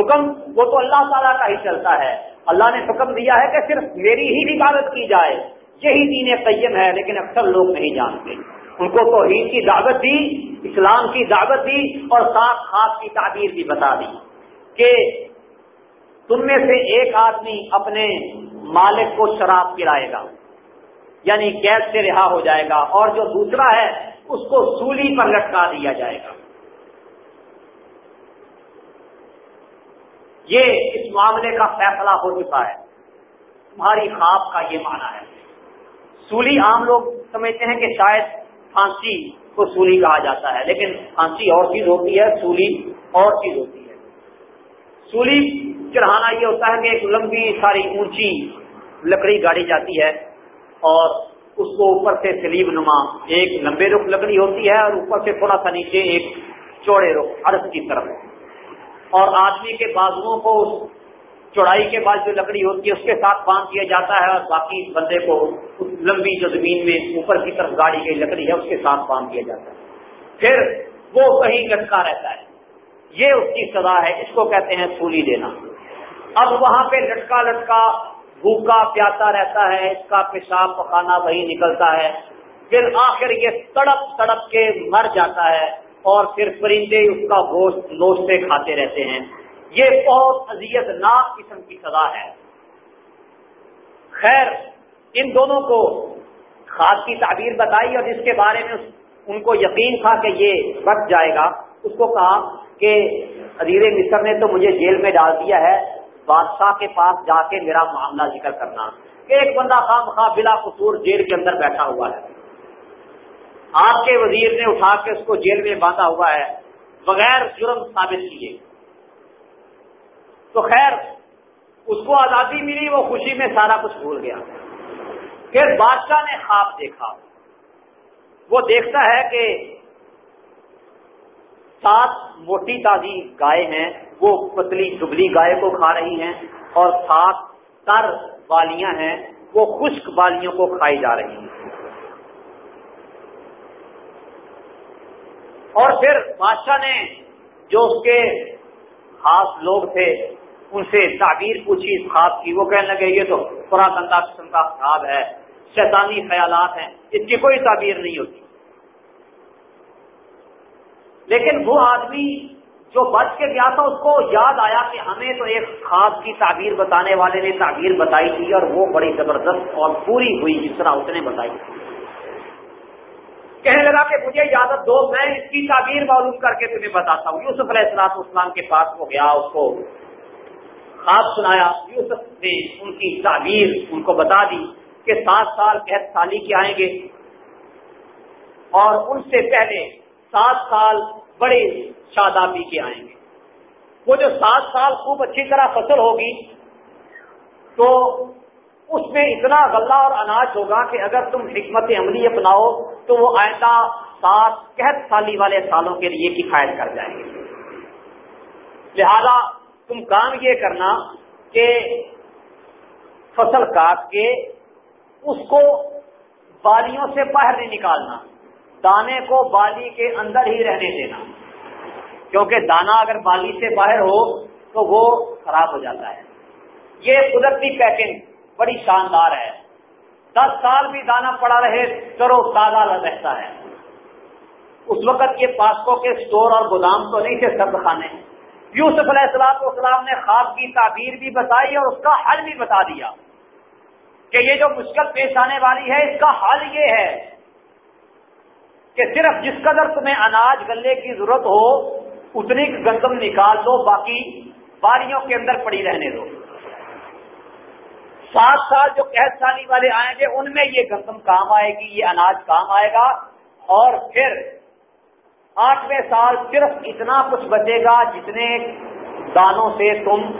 حکم، وہ تو اللہ تعالیٰ کا ہی چلتا ہے۔ اللہ نے حکم دیا ہے کہ صرف میری ہی عبادت کی جائے۔ یہی دین قیم ہے، لیکن اکثر لوگ نہیں جانتے۔ ان کو تو عید کی دعوت دی، اسلام کی دعوت دی اور ساتھ ہاتھ کی تعبیر بھی بتا دی کہ تم میں سے ایک آدمی اپنے مالک کو شراب پلائے گا یعنی قید سے رہا ہو جائے گا، اور جو دوسرا ہے، اس کو سولی پر لٹکا دیا جائے گا۔ یہ اس معاملے کا فیصلہ ہو چکا ہے۔ تمہاری خواب کا یہ معنی ہے۔ سولی عام لوگ سمجھتے ہیں کہ شاید پھانسی کو سولی کہا جاتا ہے، لیکن پھانسی اور چیز ہوتی ہے، سولی اور چیز ہوتی ہے۔ سولی چڑھانا یہ ہوتا ہے کہ ایک لمبی ساری اونچی لکڑی گاڑی جاتی ہے اور اس کو اوپر سے سلیب نما، ایک لمبے رخ لکڑی ہوتی ہے اور اوپر سے تھوڑا سا نیچے ایک چوڑے رخ عرض کی طرف۔ اور آدمی کے بازوؤں کو چوڑائی کے بعد جو لکڑی ہوتی ہے اس کے ساتھ باندھ دیا جاتا ہے اور باقی بندے کو اس لمبی جو زمین میں اوپر کی طرف گاڑی گئی لکڑی ہے اس کے ساتھ باندھ دیا جاتا ہے۔ پھر وہ کہیں لٹکا رہتا ہے۔ یہ اس کی سزا ہے، اس کو کہتے ہیں سولی دینا۔ اب وہاں پہ لٹکا لٹکا بھوکا پیاتا رہتا ہے، اس کا پیشاب پخانا وہی نکلتا ہے۔ پھر آخر یہ تڑپ تڑپ کے مر جاتا ہے اور پھر پرندے اس کا گوشت نوچتے کھاتے رہتے ہیں۔ یہ بہت اذیت ناک قسم کی سزا ہے۔ خیر، ان دونوں کو خاص کی تعبیر بتائی اور جس کے بارے میں ان کو یقین تھا کہ یہ بچ جائے گا، اس کو کہا کہ عزیر مصر نے تو مجھے جیل میں ڈال دیا ہے۔ بادشاہ کے پاس جا کے میرا معاملہ ذکر کرنا کہ ایک بندہ خواہ مخواہ بلا قصور جیل کے اندر بیٹھا ہوا ہے۔ آپ کے وزیر نے اٹھا کے اس کو جیل میں باندھا ہوا ہے، بغیر جرم ثابت کیے۔ تو خیر، اس کو آزادی ملی، وہ خوشی میں سارا کچھ بھول گیا۔ پھر بادشاہ نے خواب دیکھا۔ وہ دیکھتا ہے کہ سات موٹی تازی گائے ہیں۔ وہ پتلی دبلی گائے کو کھا رہی ہیں اور سات تر بالیاں ہیں، وہ خشک بالیوں کو کھائی جا رہی ہیں۔ اور پھر بادشاہ نے جو اس کے خاص لوگ تھے، ان سے تعبیر پوچھی اس خواب کی، وہ کہنے لگے، یہ تو پورا گندا قسم کا خواب ہے، شیطانی خیالات ہیں، اس کی کوئی تعبیر نہیں ہوتی۔ لیکن وہ آدمی جو بچ کے گیا تھا اس کو یاد آیا کہ ہمیں تو ایک خواب کی تعبیر بتانے والے نے تعبیر بتائی تھی اور وہ بڑی زبردست اور پوری ہوئی جس طرح اس نے بتائی کہنے لگا کہ مجھے اجازت دو، میں اس کی تعبیر معلوم کر کے تمہیں بتاتا ہوں۔ یوسف علیہ السلاط اسلام کے پاس وہ گیا، اس کو خواب سنایا۔ یوسف نے ان کی تعبیر ان کو بتا دی کہ سات سال قید سالی کے آئیں گے اور ان سے پہلے سات سال بڑے شادابی کے آئیں گے۔ وہ جو سات سال خوب اچھی طرح فصل ہوگی، تو اس میں اتنا غلہ اور اناج ہوگا کہ اگر تم حکمت عملی اپناؤ، تو وہ آئندہ سات قحط سالی والے سالوں کے لیے کفایت کر جائیں گے۔ لہذا تم کام یہ کرنا کہ فصل کاٹ کے اس کو بالیوں سے باہر نہیں نکالنا۔ دانے کو بالی کے اندر ہی رہنے دینا۔ کیونکہ دانا اگر بالی سے باہر ہو تو وہ خراب ہو جاتا ہے۔ یہ قدرتی پیکنگ بڑی شاندار ہے۔ دس سال بھی دانا پڑا رہے کرو تازہ رہتا ہے۔ اس وقت یہ پاسکو کے سٹور اور گودام تو نہیں تھے سرد خانے۔ یوسف علیہ السلام والسلام نے خواب کی تعبیر بھی بتائی اور اس کا حل بھی بتا دیا کہ یہ جو مشکل پیش آنے والی ہے، اس کا حل یہ ہے کہ صرف جس قدر تمہیں اناج گلے کی ضرورت ہو، اتنی گندم نکال دو، باقی باریوں کے اندر پڑی رہنے دو۔ سات سال جو قید سالی والے آئیں گے، ان میں یہ گندم کام آئے گی، یہ اناج کام آئے گا۔ اور پھر آٹھویں سال صرف اتنا کچھ بچے گا جتنے دانوں سے تم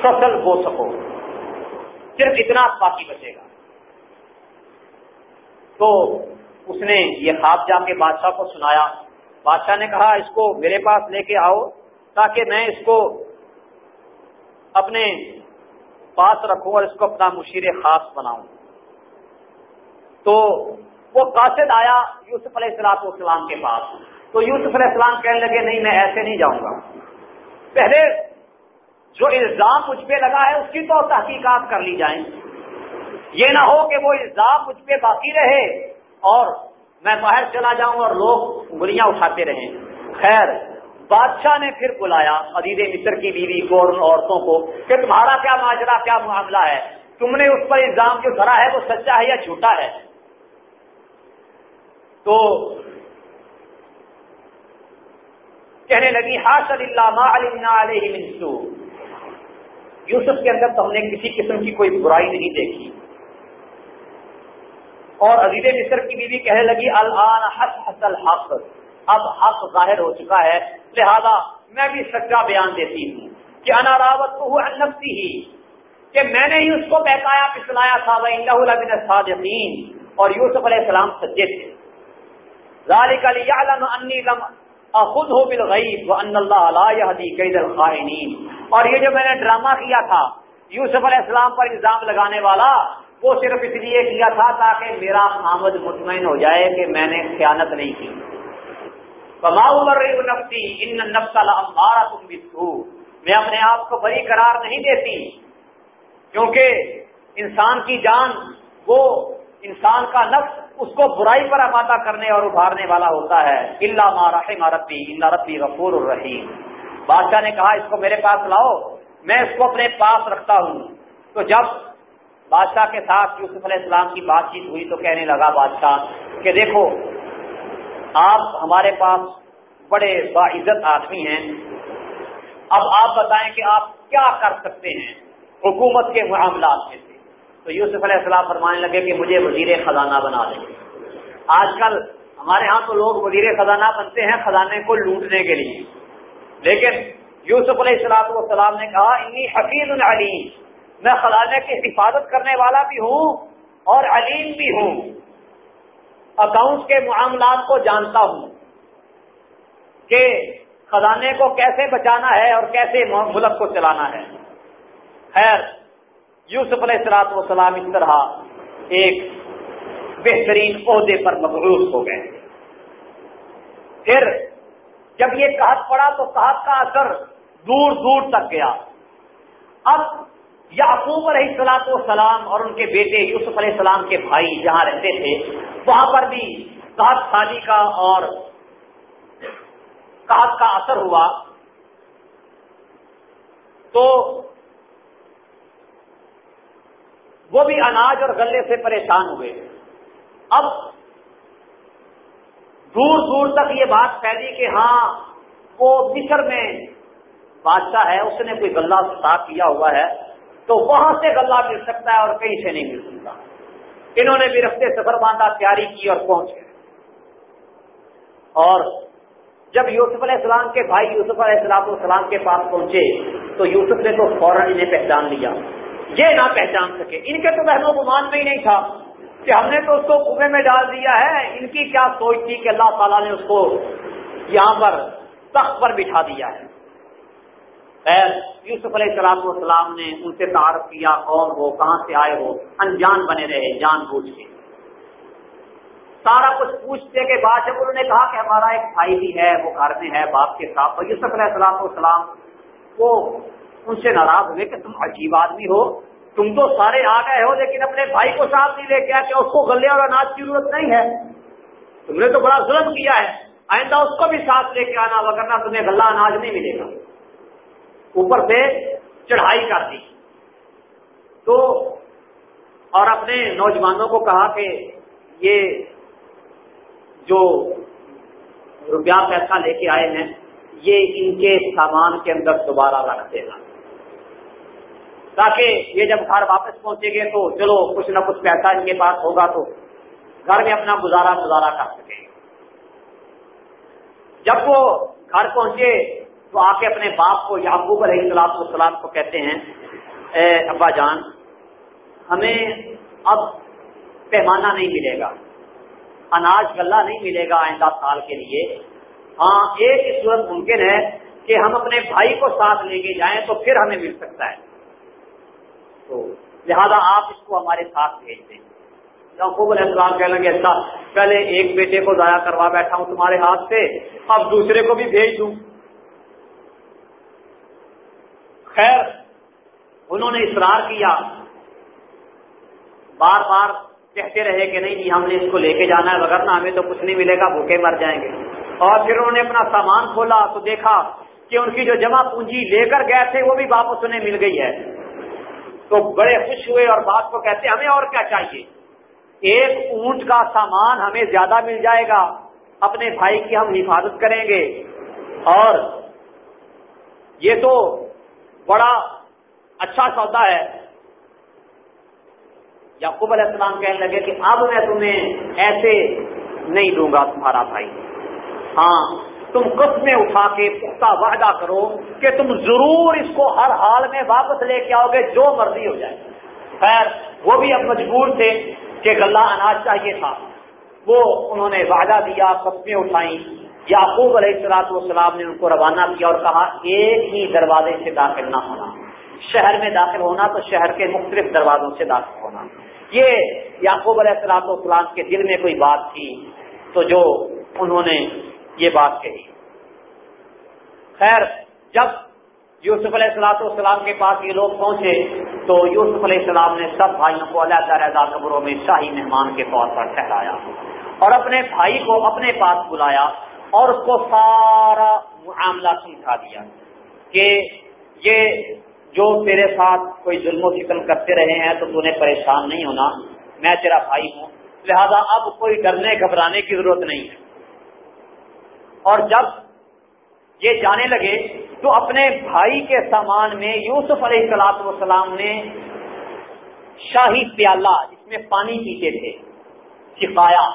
فصل بو سکو۔ صرف اتنا باقی بچے گا۔ تو اس نے یہ خواب جا کے بادشاہ کو سنایا۔ بادشاہ نے کہا، اس کو میرے پاس لے کے آؤ تاکہ میں اس کو اپنے پاس رکھوں اور اس کو اپنا مشیر خاص بناؤں۔ تو وہ قاصد آیا یوسف علیہ السلاط والسلام کے پاس۔ تو یوسف علیہ السلام کہنے لگے، نہیں، میں ایسے نہیں جاؤں گا۔ پہلے جو الزام مجھ پہ لگا ہے، اس کی تو تحقیقات کر لی جائیں۔ یہ نہ ہو کہ وہ الزام مجھ پہ باقی رہے۔ اور میں باہر چلا جاؤں اور لوگ انگلیاں اٹھاتے رہیں۔ خیر، بادشاہ نے پھر بلایا عدید مصر کی بیوی کو اور عورتوں کو کہ تمہارا کیا ماجرا، کیا معاملہ ہے؟ تم نے اس پر الزام جو دھرا ہے وہ سچا ہے یا جھوٹا ہے؟ تو کہنے لگی اللہ علیہ منسو یوسف کے اندر تو ہم نے کسی قسم کی کوئی برائی نہیں دیکھی۔ اور عزیز مصر کی بیوی کہنے لگی، الان حق حسل حق اب حق ظاہر ہو چکا ہے، لہذا میں بھی سچا بیان دیتی ہوں کہ انا راوت کو نفسی ہی کہ میں نے ہی اس کو بہکایا پسلایا تھا وہ صادقین اور یوسف علیہ السلام سچے تھے۔ ذالک لیعلم انی لم خود ہو بالغیب وان اللہ لا یہدی کید الخائنین۔ اور یہ جو میں نے ڈرامہ کیا تھا، یوسف علیہ السلام پر الزام لگانے والا وہ صرف اس لیے کیا تھا تاکہ میرا آمد مطمئن ہو جائے کہ میں نے خیانت نہیں کی۔ نفسی ان نفس تم بھی میں اپنے آپ کو بری قرار نہیں دیتی، کیونکہ انسان کی جان، وہ انسان کا نفس اس کو برائی پر آمادہ کرنے اور ابھارنے والا ہوتا ہے۔ اللہ مارا ربی اللہ ربی غفور الرحیم بادشاہ نے کہا، اس کو میرے پاس لاؤ، میں اس کو اپنے پاس رکھتا ہوں۔ تو جب بادشاہ کے ساتھ یوسف علیہ السلام کی بات چیت ہوئی تو کہنے لگا بادشاہ کہ دیکھو، آپ ہمارے پاس بڑے باعزت آدمی ہیں۔ اب آپ بتائیں کہ آپ کیا کر سکتے ہیں حکومت کے معاملات میں سے۔ تو یوسف علیہ السلام فرمانے لگے کہ مجھے وزیر خزانہ بنا دیں۔ آج کل ہمارے ہاں تو لوگ وزیر خزانہ بنتے ہیں خزانے کو لوٹنے کے لیے۔ لیکن یوسف علیہ السلام والسلام نے کہا، انی حقیق العلیم. میں خزانے کی حفاظت کرنے والا بھی ہوں اور علیم بھی ہوں۔ اکاؤنٹ کے معاملات کو جانتا ہوں کہ خزانے کو کیسے بچانا ہے اور کیسے ملک کو چلانا ہے۔ خیر، یوسف علیہ السلاط وسلام اس طرح ایک بہترین عہدے پر مقروض ہو گئے۔ پھر جب یہ کہت پڑا تو کہت کا اثر دور دور تک گیا۔ اب یعقوب علیہ السلاط والسلام اور ان کے بیٹے یوسف علیہ السلام کے بھائی جہاں رہتے تھے، وہاں پر بھی کہت شادی کا اور کہت کا اثر ہوا۔ تو وہ بھی اناج اور غلے سے پریشان ہوئے۔ اب دور دور تک یہ بات پھیلی کہ ہاں وہ مصر میں بادشاہ ہے، اس نے کوئی غلہ صاف کیا ہوا ہے۔ تو وہاں سے غلہ مل سکتا ہے اور کہیں سے نہیں مل سکتا۔ انہوں نے بھی رستے سفر باندھا، تیاری کی اور پہنچ گئے۔ اور جب یوسف علیہ السلام کے بھائی یوسف علیہ السلام السلام کے پاس پہنچے، تو یوسف نے تو فوراً انہیں پہچان لیا۔ یہ نہ پہچان سکے۔ ان کے تو بہنوں گمان میں ہی نہیں تھا کہ ہم نے تو اس کو کنویں میں ڈال دیا ہے۔ ان کی کیا سوچ تھی کہ اللہ تعالیٰ نے اس کو یہاں پر تخت پر بٹھا دیا ہے۔ یوسف علیہ السلام والسلام نے ان سے تعارف کیا کون ہو کہاں سے آئے ہو انجان بنے رہے، جان بوجھ کے۔ سارا کچھ پوچھتے کے بعد جب انہوں نے کہا کہ ہمارا ایک بھائی بھی ہے، وہ گھر میں ہے باپ کے ساتھ اور یوسف علیہ السلام والسلام وہ ان سے ناراض ہوئے کہ تم عجیب آدمی ہو، تم تو سارے آ گئے ہو لیکن اپنے بھائی کو ساتھ نہیں لے کے کہ اس کو گلے اور اناج کی ضرورت نہیں ہے؟ تم نے تو بڑا ظلم کیا ہے، آئندہ اس کو بھی ساتھ لے کے آنا وغیرہ تمہیں غلہ اناج نہیں ملے گا۔ اوپر سے چڑھائی کر دی۔ تو اور اپنے نوجوانوں کو کہا کہ یہ جو روپیہ پیسہ لے کے آئے ہیں، یہ ان کے سامان کے اندر دوبارہ رکھ دینا۔ تاکہ یہ جب گھر واپس پہنچے گے تو چلو، کچھ نہ کچھ پیسہ ان کے پاس ہوگا تو گھر میں اپنا گزارا گزارا کر سکے جب وہ گھر پہنچے تو آ کے اپنے باپ کو یعقوب علیہ السلام السلام کو کہتے ہیں، اے ابا جان، ہمیں اب پیمانہ نہیں ملے گا، اناج غلہ نہیں ملے گا آئندہ سال کے لیے۔ ہاں ایک صورت ممکن ہے کہ ہم اپنے بھائی کو ساتھ لے کے جائیں تو پھر ہمیں مل سکتا ہے۔ تو لہذا آپ اس کو ہمارے ساتھ بھیج دیں۔ یعقوب علیہ السلام کہنے لگے اچھا پہلے ایک بیٹے کو ضائع کروا بیٹھا ہوں تمہارے ہاتھ سے، اب دوسرے کو بھی بھیج دوں۔ خیر، انہوں نے اصرار کیا۔ بار بار کہتے رہے کہ نہیں جی ہم نے اس کو لے کے جانا ہے، وغیرہ ہمیں تو کچھ نہیں ملے گا، بھوکے مر جائیں گے۔ اور پھر انہوں نے اپنا سامان کھولا تو دیکھا کہ ان کی جو جمع پونجی لے کر گئے تھے، وہ بھی واپس انہیں مل گئی ہے۔ تو بڑے خوش ہوئے اور بات کو کہتے، ہمیں اور کیا چاہیے؟ ایک اونٹ کا سامان ہمیں زیادہ مل جائے گا، اپنے بھائی کی ہم حفاظت کریں گے۔ اور یہ تو بڑا اچھا سودا ہے۔ یعقوب علیہ السلام کہنے لگے کہ اب میں تمہیں ایسے نہیں دوں گا، تمہارا بھائی۔ ہاں تم قسمیں اٹھا کے پختہ وعدہ کرو کہ تم ضرور اس کو ہر حال میں واپس لے کے آؤ گے، جو مرضی ہو جائے۔ خیر، وہ بھی اب مجبور تھے کہ غلہ اناج چاہیے تھا۔ وہ انہوں نے وعدہ دیا، قسمیں اٹھائیں۔ یعقوب علیہ السلاط والسلام نے ان کو روانہ کیا اور کہا، ایک ہی دروازے سے داخل نہ ہونا۔ شہر میں داخل ہونا تو شہر کے مختلف دروازوں سے داخل ہونا۔ یہ یعقوب علیہ السلاط والسلام کے دل میں کوئی بات تھی تو جو انہوں نے یہ بات کہی۔ خیر، جب یوسف علیہ السلاط والسلام کے پاس یہ لوگ پہنچے تو یوسف علیہ السلام نے سب بھائیوں کو علیحدہ علیحدہ قبروں میں شاہی مہمان کے طور پر ٹھہرایا اور اپنے بھائی کو اپنے پاس بلایا۔ اور اس کو سارا معاملہ سمجھا دیا کہ یہ جو تیرے ساتھ کوئی ظلم و ستم کرتے رہے ہیں تو تھی پریشان نہیں ہونا، میں تیرا بھائی ہوں۔ لہذا اب کوئی ڈرنے، گھبرانے کی ضرورت نہیں ہے۔ اور جب یہ جانے لگے تو اپنے بھائی کے سامان میں یوسف علیہ السلاط والسلام نے شاہی پیالہ، جس میں پانی پیتے تھے سکھایا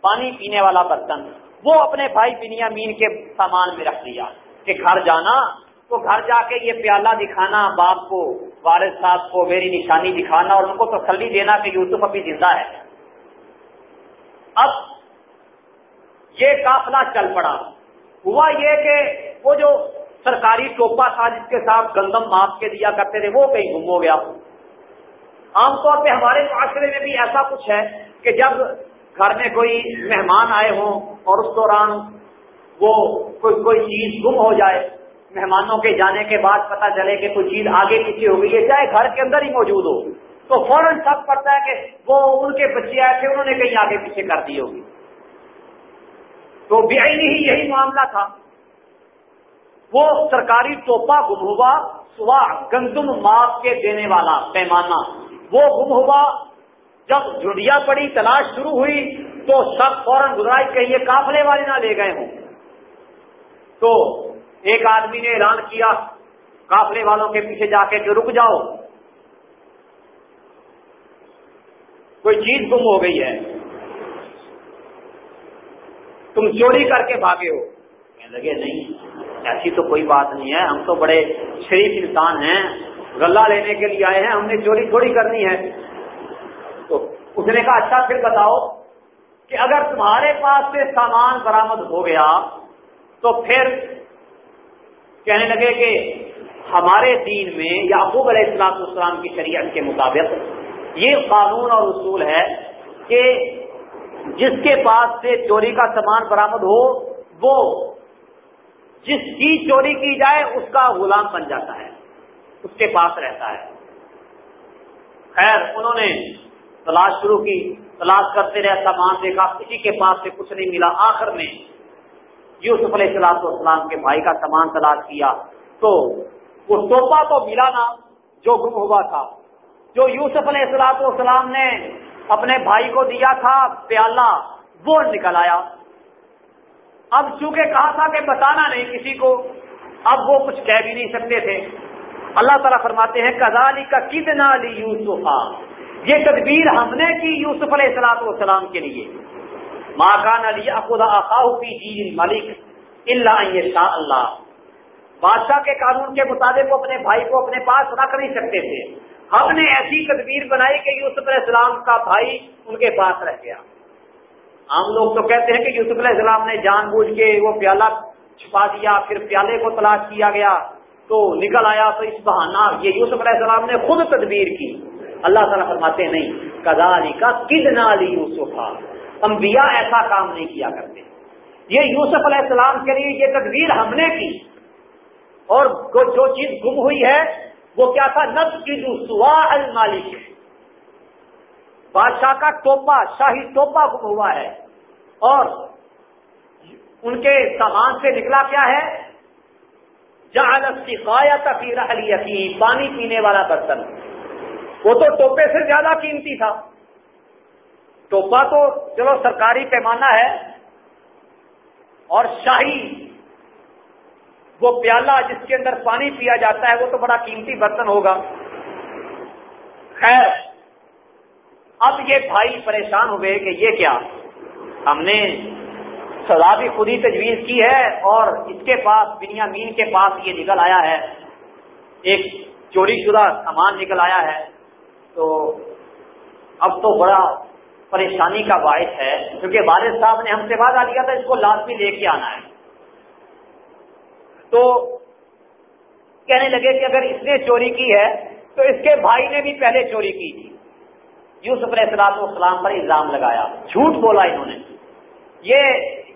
پانی پینے والا برتن۔ وہ اپنے بھائی بنیا مین کے سامان میں رکھ دیا کہ گھر جانا، تو گھر جا کے یہ پیالہ دکھانا، باپ کو والد صاحب کو، میری نشانی دکھانا اور ان کو تسلی دینا کہ یوسف ابھی زندہ ہے۔ اب یہ قافلہ چل پڑا۔ ہوا یہ کہ وہ جو سرکاری ٹوپا تھا جس کے ساتھ گندم ماپ کے دیا کرتے تھے، وہ کہیں گم ہو گیا۔ عام طور پہ ہمارے معاشرے میں بھی ایسا کچھ ہے کہ جب گھر میں کوئی مہمان آئے ہوں اور اس دوران وہ کوئی کوئی چیز گم ہو جائے، مہمانوں کے جانے کے بعد پتا چلے کہ کوئی چیز آگے پیچھے ہو گئی ہے چاہے گھر کے اندر ہی موجود ہو۔ تو فوراً سب پڑتا ہے کہ وہ ان کے بچے آئے تھے، انہوں نے کہیں آگے پیچھے کر دی ہوگی۔ تو بے ہی یہی معاملہ تھا۔ وہ سرکاری ٹوپا گم ہوا سوا گندم ماپ کے دینے والا پیمانہ وہ گم ہوا جب جھنڈیا پڑی، تلاش شروع ہوئی، تو سب فوراً گزرائی کہ یہ کافلے والے نہ لے گئے ہوں۔ تو ایک آدمی نے اعلان کیا کافلے والوں کے پیچھے جا کے کہ رک جاؤ۔ کوئی چیز گم ہو گئی ہے۔ تم چوری کر کے بھاگے ہو۔ کہنے لگے، نہیں، ایسی تو کوئی بات نہیں ہے۔ ہم تو بڑے شریف انسان ہیں، غلہ لینے کے لیے آئے ہیں، ہم نے چوری تھوڑی کرنی ہے۔ اس نے کہا اچھا پھر بتاؤ کہ اگر تمہارے پاس سے سامان برامد ہو گیا تو پھر کہنے لگے کہ ہمارے دین میں یعقوب علیہ السلام السلام کی شریعت کے مطابق یہ قانون اور اصول ہے کہ جس کے پاس سے چوری کا سامان برامد ہو، وہ جس کی چوری کی جائے اس کا غلام بن جاتا ہے، اس کے پاس رہتا ہے۔ خیر، انہوں نے تلاش شروع کی، تلاش کرتے رہے سامان دیکھا، کسی کے پاس سے کچھ نہیں ملا۔ آخر میں یوسف علیہ السلام والسلام کے بھائی کا سامان تلاش کیا۔ تو وہ توپا تو ملا نا، جو گم ہوا تھا۔ جو یوسف علیہ السلام والسلام نے اپنے بھائی کو دیا تھا پیالہ وہ نکل آیا۔ اب چونکہ کہا تھا کہ بتانا نہیں کسی کو، اب وہ کچھ کہہ بھی نہیں سکتے تھے۔ اللہ تعالیٰ فرماتے ہیں کزالی کا کتنا لی یوسفا؟ یہ تدبیر ہم نے کی یوسف علیہ السلاط والسلام کے لیے۔ ماں کان علی خدا ملک اللہ شاہ اللہ۔ بادشاہ کے قانون کے مطابق وہ اپنے بھائی کو اپنے پاس رکھ نہیں سکتے تھے۔ ہم نے ایسی تدبیر بنائی کہ یوسف علیہ السلام کا بھائی ان کے پاس رہ گیا۔ عام لوگ تو کہتے ہیں کہ یوسف علیہ السلام نے جان بوجھ کے وہ پیالہ چھپا دیا، پھر پیالے کو تلاش کیا گیا تو نکل آیا تو اس بہانہ یہ یوسف علیہ السلام نے خود تدبیر کی۔ اللہ تعالیٰ فرماتے نہیں. کدالی کا کد نالی یوسف انبیاء ایسا کام نہیں کیا کرتے. یہ یوسف علیہ السلام کے لیے یہ تدبیر ہم نے کی. اور جو چیز گم ہوئی ہے، وہ کیا تھا؟ نب کی المالک. بادشاہ کا توپا شاہی توپا گم ہوا ہے. اور ان کے سامان سے نکلا کیا ہے؟ جہاں تفیر علی پانی پینے والا برتن. وہ تو ٹوپے سے زیادہ قیمتی تھا۔ ٹوپا تو چلو سرکاری پیمانہ ہے اور شاہی، وہ پیالہ جس کے اندر پانی پیا جاتا ہے وہ تو بڑا قیمتی برتن ہوگا۔ خیر، اب یہ بھائی پریشان ہوئے کہ یہ کیا؟ ہم نے سزا بھی خود ہی تجویز کی ہے اور اس کے پاس بنیا مین کے پاس یہ نکل آیا ہے۔ ایک چوری شدہ سامان نکل آیا ہے۔ تو اب تو بڑا پریشانی کا باعث ہے، کیونکہ والد صاحب نے ہم سے وعدہ لیا تھا، اس کو لازمی لے کے آنا ہے۔ تو کہنے لگے کہ اگر اس نے چوری کی ہے، تو اس کے بھائی نے بھی پہلے چوری کی۔ تھی یوسف علیہ السلاط والسلام پر الزام لگایا۔ جھوٹ بولا انہوں نے۔ یہ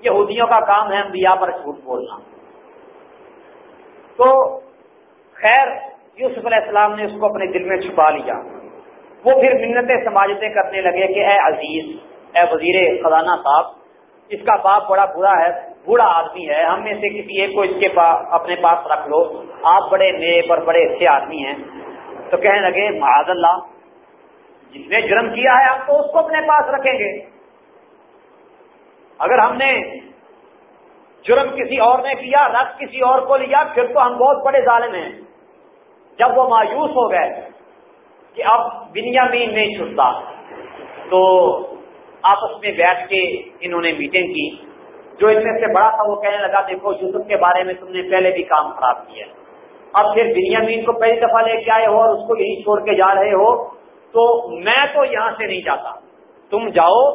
یہودیوں کا کام ہے انبیاء پر جھوٹ بولنا۔ تو خیر، یوسف علیہ السلام نے اس کو اپنے دل میں چھپا لیا۔ وہ پھر منتیں سماجتیں کرنے لگے کہ اے عزیز، اے وزیر خزانہ صاحب، اس کا باپ بڑا برا ہے، بوڑھا آدمی ہے، ہم میں سے کسی ایک کو اس کے پاس اپنے پاس رکھ لو۔ آپ بڑے نیک اور بڑے اچھے آدمی ہیں۔ تو کہنے لگے، معاذ اللہ، جس نے جرم کیا ہے ہم تو اس کو اپنے پاس رکھیں گے۔ اگر ہم نے جرم کسی اور نے کیا رقص کسی اور کو لیا، پھر تو ہم بہت بڑے ظالم ہیں۔ جب وہ مایوس ہو گئے کہ اب بنیا مین نہیں چھٹتا۔ تو آپس میں بیٹھ کے انہوں نے میٹنگ کی۔ جو ان میں سے بڑا تھا وہ کہنے لگا، دیکھو یوسف کے بارے میں تم نے پہلے بھی کام خراب کیا اب پھر بنیا مین کو پہلی دفعہ لے کے آئے ہو اور اس کو یہی چھوڑ کے جا رہے ہو، تو میں تو یہاں سے نہیں جاتا۔ تم جاؤ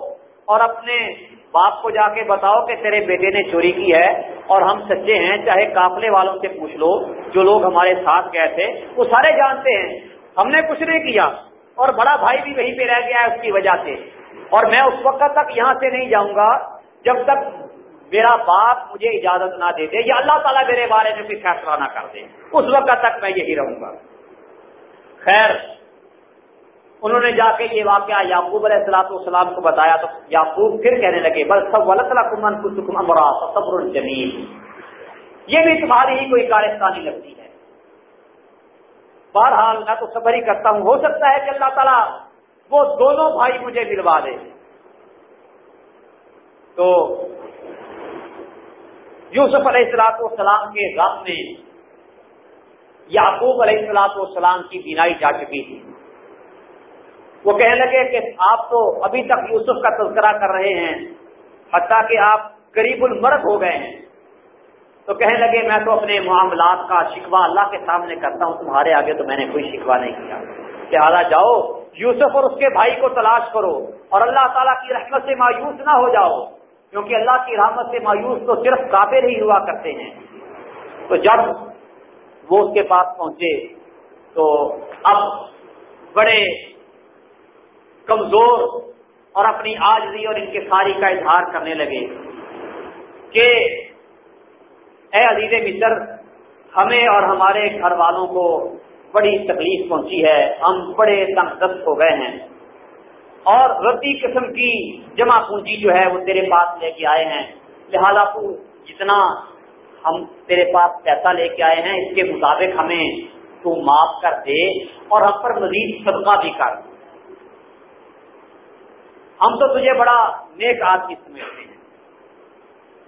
اور اپنے باپ کو جا کے بتاؤ کہ تیرے بیٹے نے چوری کی ہے اور ہم سچے ہیں، چاہے کافلے والوں سے پوچھ لو، جو لوگ ہمارے ساتھ گئے تھے، وہ سارے جانتے ہیں۔ ہم نے کچھ نہیں کیا اور بڑا بھائی بھی وہیں پہ رہ گیا ہے اس کی وجہ سے۔ اور میں اس وقت تک یہاں سے نہیں جاؤں گا جب تک میرا باپ مجھے اجازت نہ دے دے یا اللہ تعالیٰ میرے بارے میں کوئی فیصلہ نہ کر دے۔ اس وقت تک میں یہی رہوں گا۔ خیر، انہوں نے جا کے یہ واقعہ یعقوب علیہ السلاط والسلام کو بتایا تو یعقوب پھر کہنے لگے بس سب کمن امرا صبر الجمیل یہ بھی تمہاری ہی کوئی کارستانی لگتی ہے۔ بہرحال میں تو صبر ہی کرتا ہوں، ہو سکتا ہے کہ اللہ تعالیٰ وہ دونوں بھائی مجھے ملوا دے۔ تو یوسف علیہ السلاط والسلام کے غم میں یعقوب علیہ السلاط والسلام کی بینائی جا چکی تھی۔ وہ کہنے لگے کہ آپ تو ابھی تک یوسف کا تذکرہ کر رہے ہیں، حتیٰ کہ آپ قریب المرد ہو گئے ہیں۔ تو کہنے لگے، میں تو اپنے معاملات کا شکوہ اللہ کے سامنے کرتا ہوں، تمہارے آگے تو میں نے کوئی شکوہ نہیں کیا. لہٰذا جاؤ، یوسف اور اس کے بھائی کو تلاش کرو اور اللہ تعالیٰ کی رحمت سے مایوس نہ ہو جاؤ، کیونکہ اللہ کی رحمت سے مایوس تو صرف کافر ہی ہوا کرتے ہیں۔ تو جب وہ اس کے پاس پہنچے، تو اب بڑے کمزور اور اپنی آجری اور ان کے ساری کا اظہار کرنے لگے کہ اے عزیز مصر، ہمیں اور ہمارے گھر والوں کو بڑی تکلیف پہنچی ہے، ہم بڑے تنگ دست ہو گئے ہیں۔ اور ردی قسم کی جمع پونجی جو ہے، وہ تیرے پاس لے کے آئے ہیں۔ لہذا تو جتنا ہم تیرے پاس پیسہ لے کے آئے ہیں، اس کے مطابق ہمیں تو معاف کر دے اور ہم پر مزید صدقہ بھی کر۔ ہم تو تجھے بڑا نیک آدمی سمجھتے ہیں۔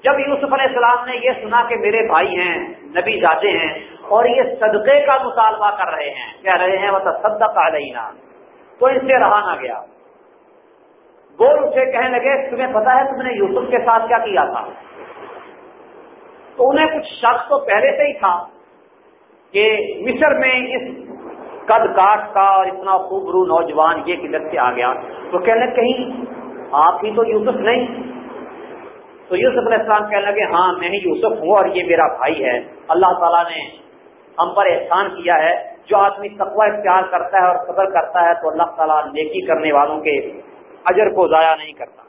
جب یوسف علیہ السلام نے یہ سنا کہ میرے بھائی ہیں، نبی زادے ہیں اور یہ صدقے کا مطالبہ کر رہے ہیں، کہہ رہے ہیں وہ صدق آ تو ان سے رہا نہ گیا۔ گول اسے کہنے لگے، تمہیں پتا ہے تم نے یوسف کے ساتھ کیا کیا تھا؟ تو انہیں کچھ شخص تو پہلے سے ہی تھا کہ مصر میں اس قد کاٹ کا اور اتنا خوبرو نوجوان یہ کدھر سے آ گیا۔ تو کہنے کہیں آپ ہی تو یوسف نہیں تو یوسف علیہ السلام کہنے لگے ہاں میں ہی یوسف ہوں اور یہ میرا بھائی ہے۔ اللہ تعالیٰ نے ہم پر احسان کیا ہے۔ جو آدمی تقوی اختیار کرتا ہے اور قدر کرتا ہے تو اللہ تعالیٰ نیکی کرنے والوں کے اجر کو ضائع نہیں کرتا۔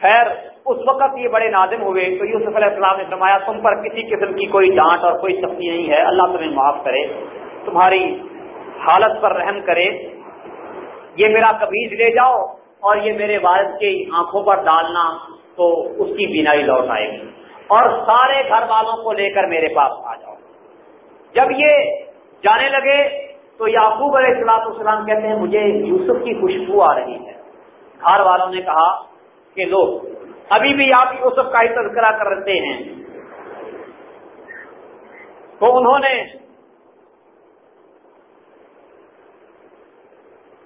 خیر، اس وقت یہ بڑے نادم ہوئے تو یوسف علیہ السلام نے فرمایا، تم پر کسی قسم کی کوئی ڈانٹ اور کوئی سختی نہیں ہے۔ اللہ تمہیں معاف کرے، تمہاری حالت پر رحم کرے۔ یہ میرا قبیض لے جاؤ۔ اور یہ میرے والد کی آنکھوں پر ڈالنا تو اس کی بینائی لوٹ آئے گی۔ اور سارے گھر والوں کو لے کر میرے پاس آ جاؤ۔ جب یہ جانے لگے تو یعقوب علیہ السلاط السلام کہتے ہیں، مجھے یوسف کی خوشبو آ رہی ہے۔ گھر والوں نے کہا کہ، لوگ، ابھی بھی آپ یوسف کا ہی تذکرہ کر رہتے ہیں۔ تو انہوں نے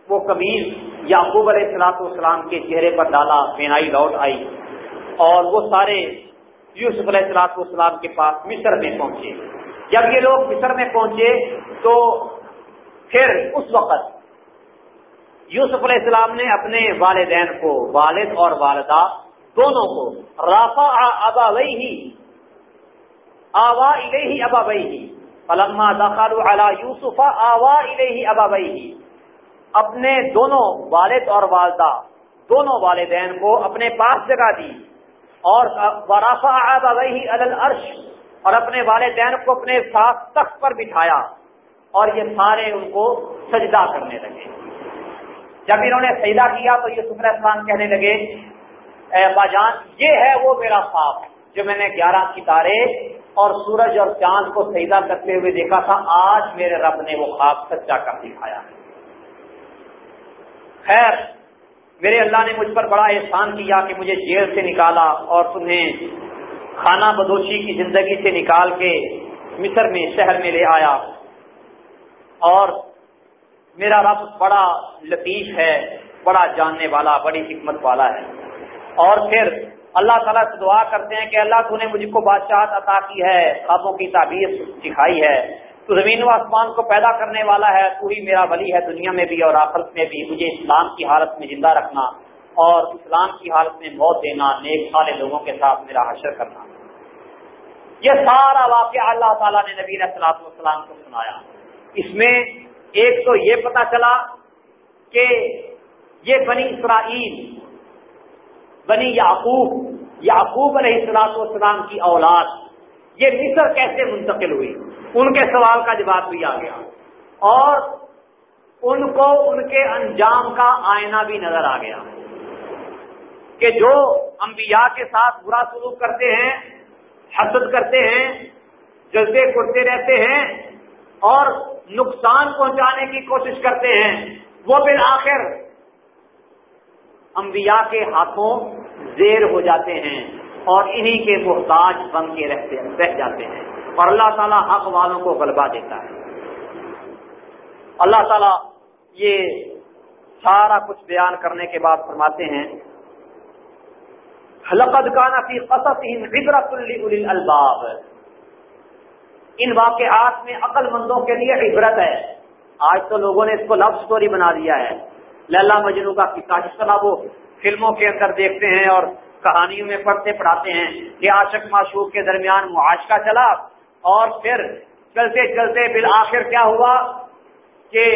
وہ قمیض یعقوب علیہ السلاط والسلام کے چہرے پر ڈالا بینائی لوٹ آئی اور وہ سارے یوسف علیہ السلاط والسلام کے پاس مصر میں پہنچے۔ جب یہ لوگ مصر میں پہنچے تو پھر اس وقت یوسف علیہ السلام نے اپنے والدین کو، والد اور والدہ دونوں کو رافا ابا وئی ہی آوا ہی ابا وئی ہی پلما دخل یوسف آوا ہی ابا وئی ہی اپنے دونوں والد اور والدہ، دونوں والدین کو اپنے پاس جگہ دی اور ورافا ابا وئی الرش اور اپنے والدین کو اپنے ساتھ تخت پر بٹھایا اور یہ سارے ان کو سجدہ کرنے لگے۔ جب انہوں نے سجدہ کیا تو یہ سفر اسلام کہنے لگے، اے ابا جان، یہ ہے وہ میرا خواب جو میں نے گیارہ ستارے اور سورج اور چاند کو سجدہ کرتے ہوئے دیکھا تھا، آج میرے رب نے وہ خواب سچا کر دکھایا ہے۔ خیر، میرے اللہ نے مجھ پر بڑا احسان کیا کہ مجھے جیل سے نکالا اور تمہیں کھانا بدوشی کی زندگی سے نکال کے مصر میں، شہر میں لے آیا۔ اور میرا رب بڑا لطیف ہے، بڑا جاننے والا، بڑی حکمت والا ہے۔ اور پھر اللہ تعالیٰ سے دعا کرتے ہیں کہ اللہ تو نے مجھ کو بادشاہت عطا کی ہے، خوابوں کی تعبیر سکھائی ہے۔ تو زمین و آسمان کو پیدا کرنے والا ہے، تو ہی میرا ولی ہے دنیا میں بھی اور آخرت میں بھی۔ مجھے اسلام کی حالت میں زندہ رکھنا اور اسلام کی حالت میں موت دینا، نیک سارے لوگوں کے ساتھ میرا حشر کرنا۔ یہ سارا واقعہ اللہ تعالیٰ نے نبی السلاط والسلام کو سنایا۔ اس میں ایک تو یہ پتا چلا کہ یہ بنی اسرائیل، بنی یعقوب یعقوب علیہ السلاط والسلام کی اولاد یہ مصر کیسے منتقل ہوئی؟ ان کے سوال کا جواب بھی آ گیا۔ اور ان کو ان کے انجام کا آئینہ بھی نظر آ گیا۔ کہ جو انبیاء کے ساتھ برا سلوک کرتے ہیں، حسد کرتے ہیں جلدے کرتے رہتے ہیں اور نقصان پہنچانے کی کوشش کرتے ہیں، وہ بالآخر انبیاء کے ہاتھوں زیر ہو جاتے ہیں۔ اور انہی کے محتاج بن کے رہتے رہ جاتے ہیں۔ اور اللہ تعالیٰ حق والوں کو غلبہ دیتا ہے۔ اللہ تعالیٰ یہ سارا کچھ بیان کرنے کے بعد فرماتے ہیں حلقت کانا فی قصص عبرت الباب ان واقعات میں عقل مندوں کے لیے عبرت ہے۔ آج تو لوگوں نے اس کو لو سٹوری بنا دیا ہے۔ للہ مجنو کا قصہ طرح وہ فلموں کے اندر دیکھتے ہیں اور کہانیوں میں پڑھتے پڑھاتے ہیں کہ عاشق معشوق کے درمیان معاشقہ چلا اور پھر چلتے چلتے بالآخر کیا ہوا کہ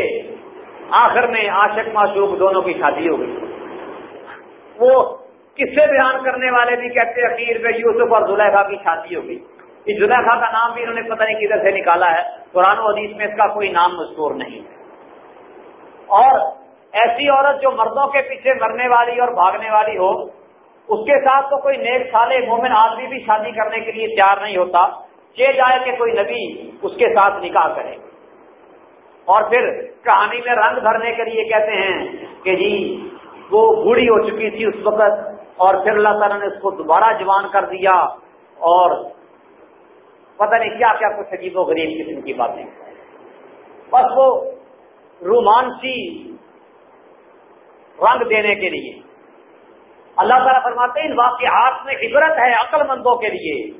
آخر میں عاشق معشوق دونوں کی شادی ہو گئی۔ وہ قصے بیان کرنے والے بھی کہتے اخیر میں یوسف اور زلیخا کی شادی ہو گئی۔ اس زلیخا کا نام بھی انہوں نے پتہ نہیں کدھر سے نکالا ہے۔ قرآن و حدیث میں اس کا کوئی نام مذکور نہیں اور ایسی عورت جو مردوں کے پیچھے مرنے والی اور بھاگنے والی ہو اس کے ساتھ تو کوئی نیک سالے مومن آدمی بھی شادی کرنے کے لیے تیار نہیں ہوتا یہ جائے کہ کوئی نبی اس کے ساتھ نکاح کرے۔ اور پھر کہانی میں رنگ بھرنے کے لیے کہتے ہیں کہ جی وہ بوڑھی ہو چکی تھی اس وقت اور پھر اللہ تعالیٰ نے اس کو دوبارہ جوان کر دیا اور پتہ نہیں کیا کیا کچھ عجیب و غریب قسم کی باتیں۔ بس وہ رومانسی رنگ دینے کے لیے۔ اللہ تعالیٰ فرماتے ہیں، ان واقعات میں عبرت ہے عقل مندوں کے لیے۔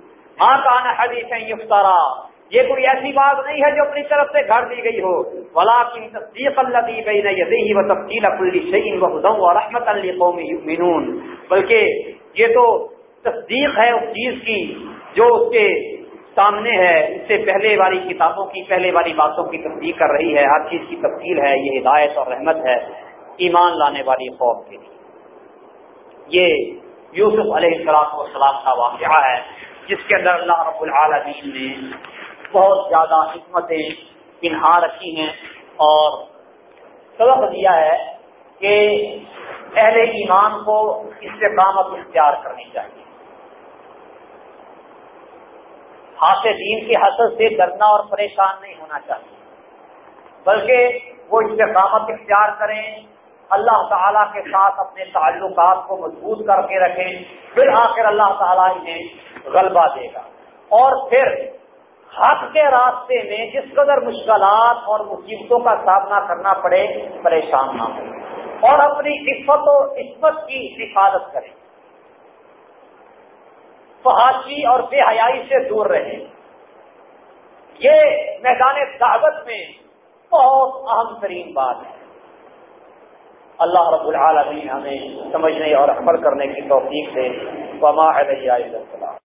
ہاں کہنا حدیث ہے افطارا یہ کوئی ایسی بات نہیں ہے جو اپنی طرف سے گھر دی گئی ہو۔ ولا کی تصدیق اللہ دی گئی نہیں و تفصیل کل شعین و ہدم و رحمت قومی مینون بلکہ یہ تو تصدیق ہے اس چیز کی جو اس کے سامنے ہے۔ اس سے پہلے والی کتابوں کی، پہلے والی باتوں کی تصدیق کر رہی ہے۔ ہر چیز کی تفصیل ہے۔ یہ ہدایت اور رحمت ہے ایمان لانے والی قوم کے لیے۔ یہ یوسف علیہ السلام والسلام کا واقعہ ہے، جس کے اندر اللہ رب العالمین نے بہت زیادہ حکمتیں پنہا رکھی ہیں اور سبق دیا ہے کہ اہل ایمان کو استقامت اختیار کرنی چاہیے۔ ہاتھ دین کی حسد سے ڈرنا اور پریشان نہیں ہونا چاہیے، بلکہ وہ استقامت اختیار کریں اللہ تعالیٰ کے ساتھ اپنے تعلقات کو مضبوط کر کے رکھیں پھر آخر اللہ تعالیٰ انہیں غلبہ دے گا۔ اور پھر حق کے راستے میں جس قدر مشکلات اور مصیبتوں کا سامنا کرنا پڑے، پریشان نہ ہو اور اپنی عفت و عصمت کی حفاظت کریں۔ فحاشی اور بے حیائی سے دور رہے یہ میدان دعوت میں بہت اہم ترین بات ہے۔ اللہ رب العالمین ہمیں سمجھنے اور عمل کرنے کی توفیق دے۔ وما علیہ السلام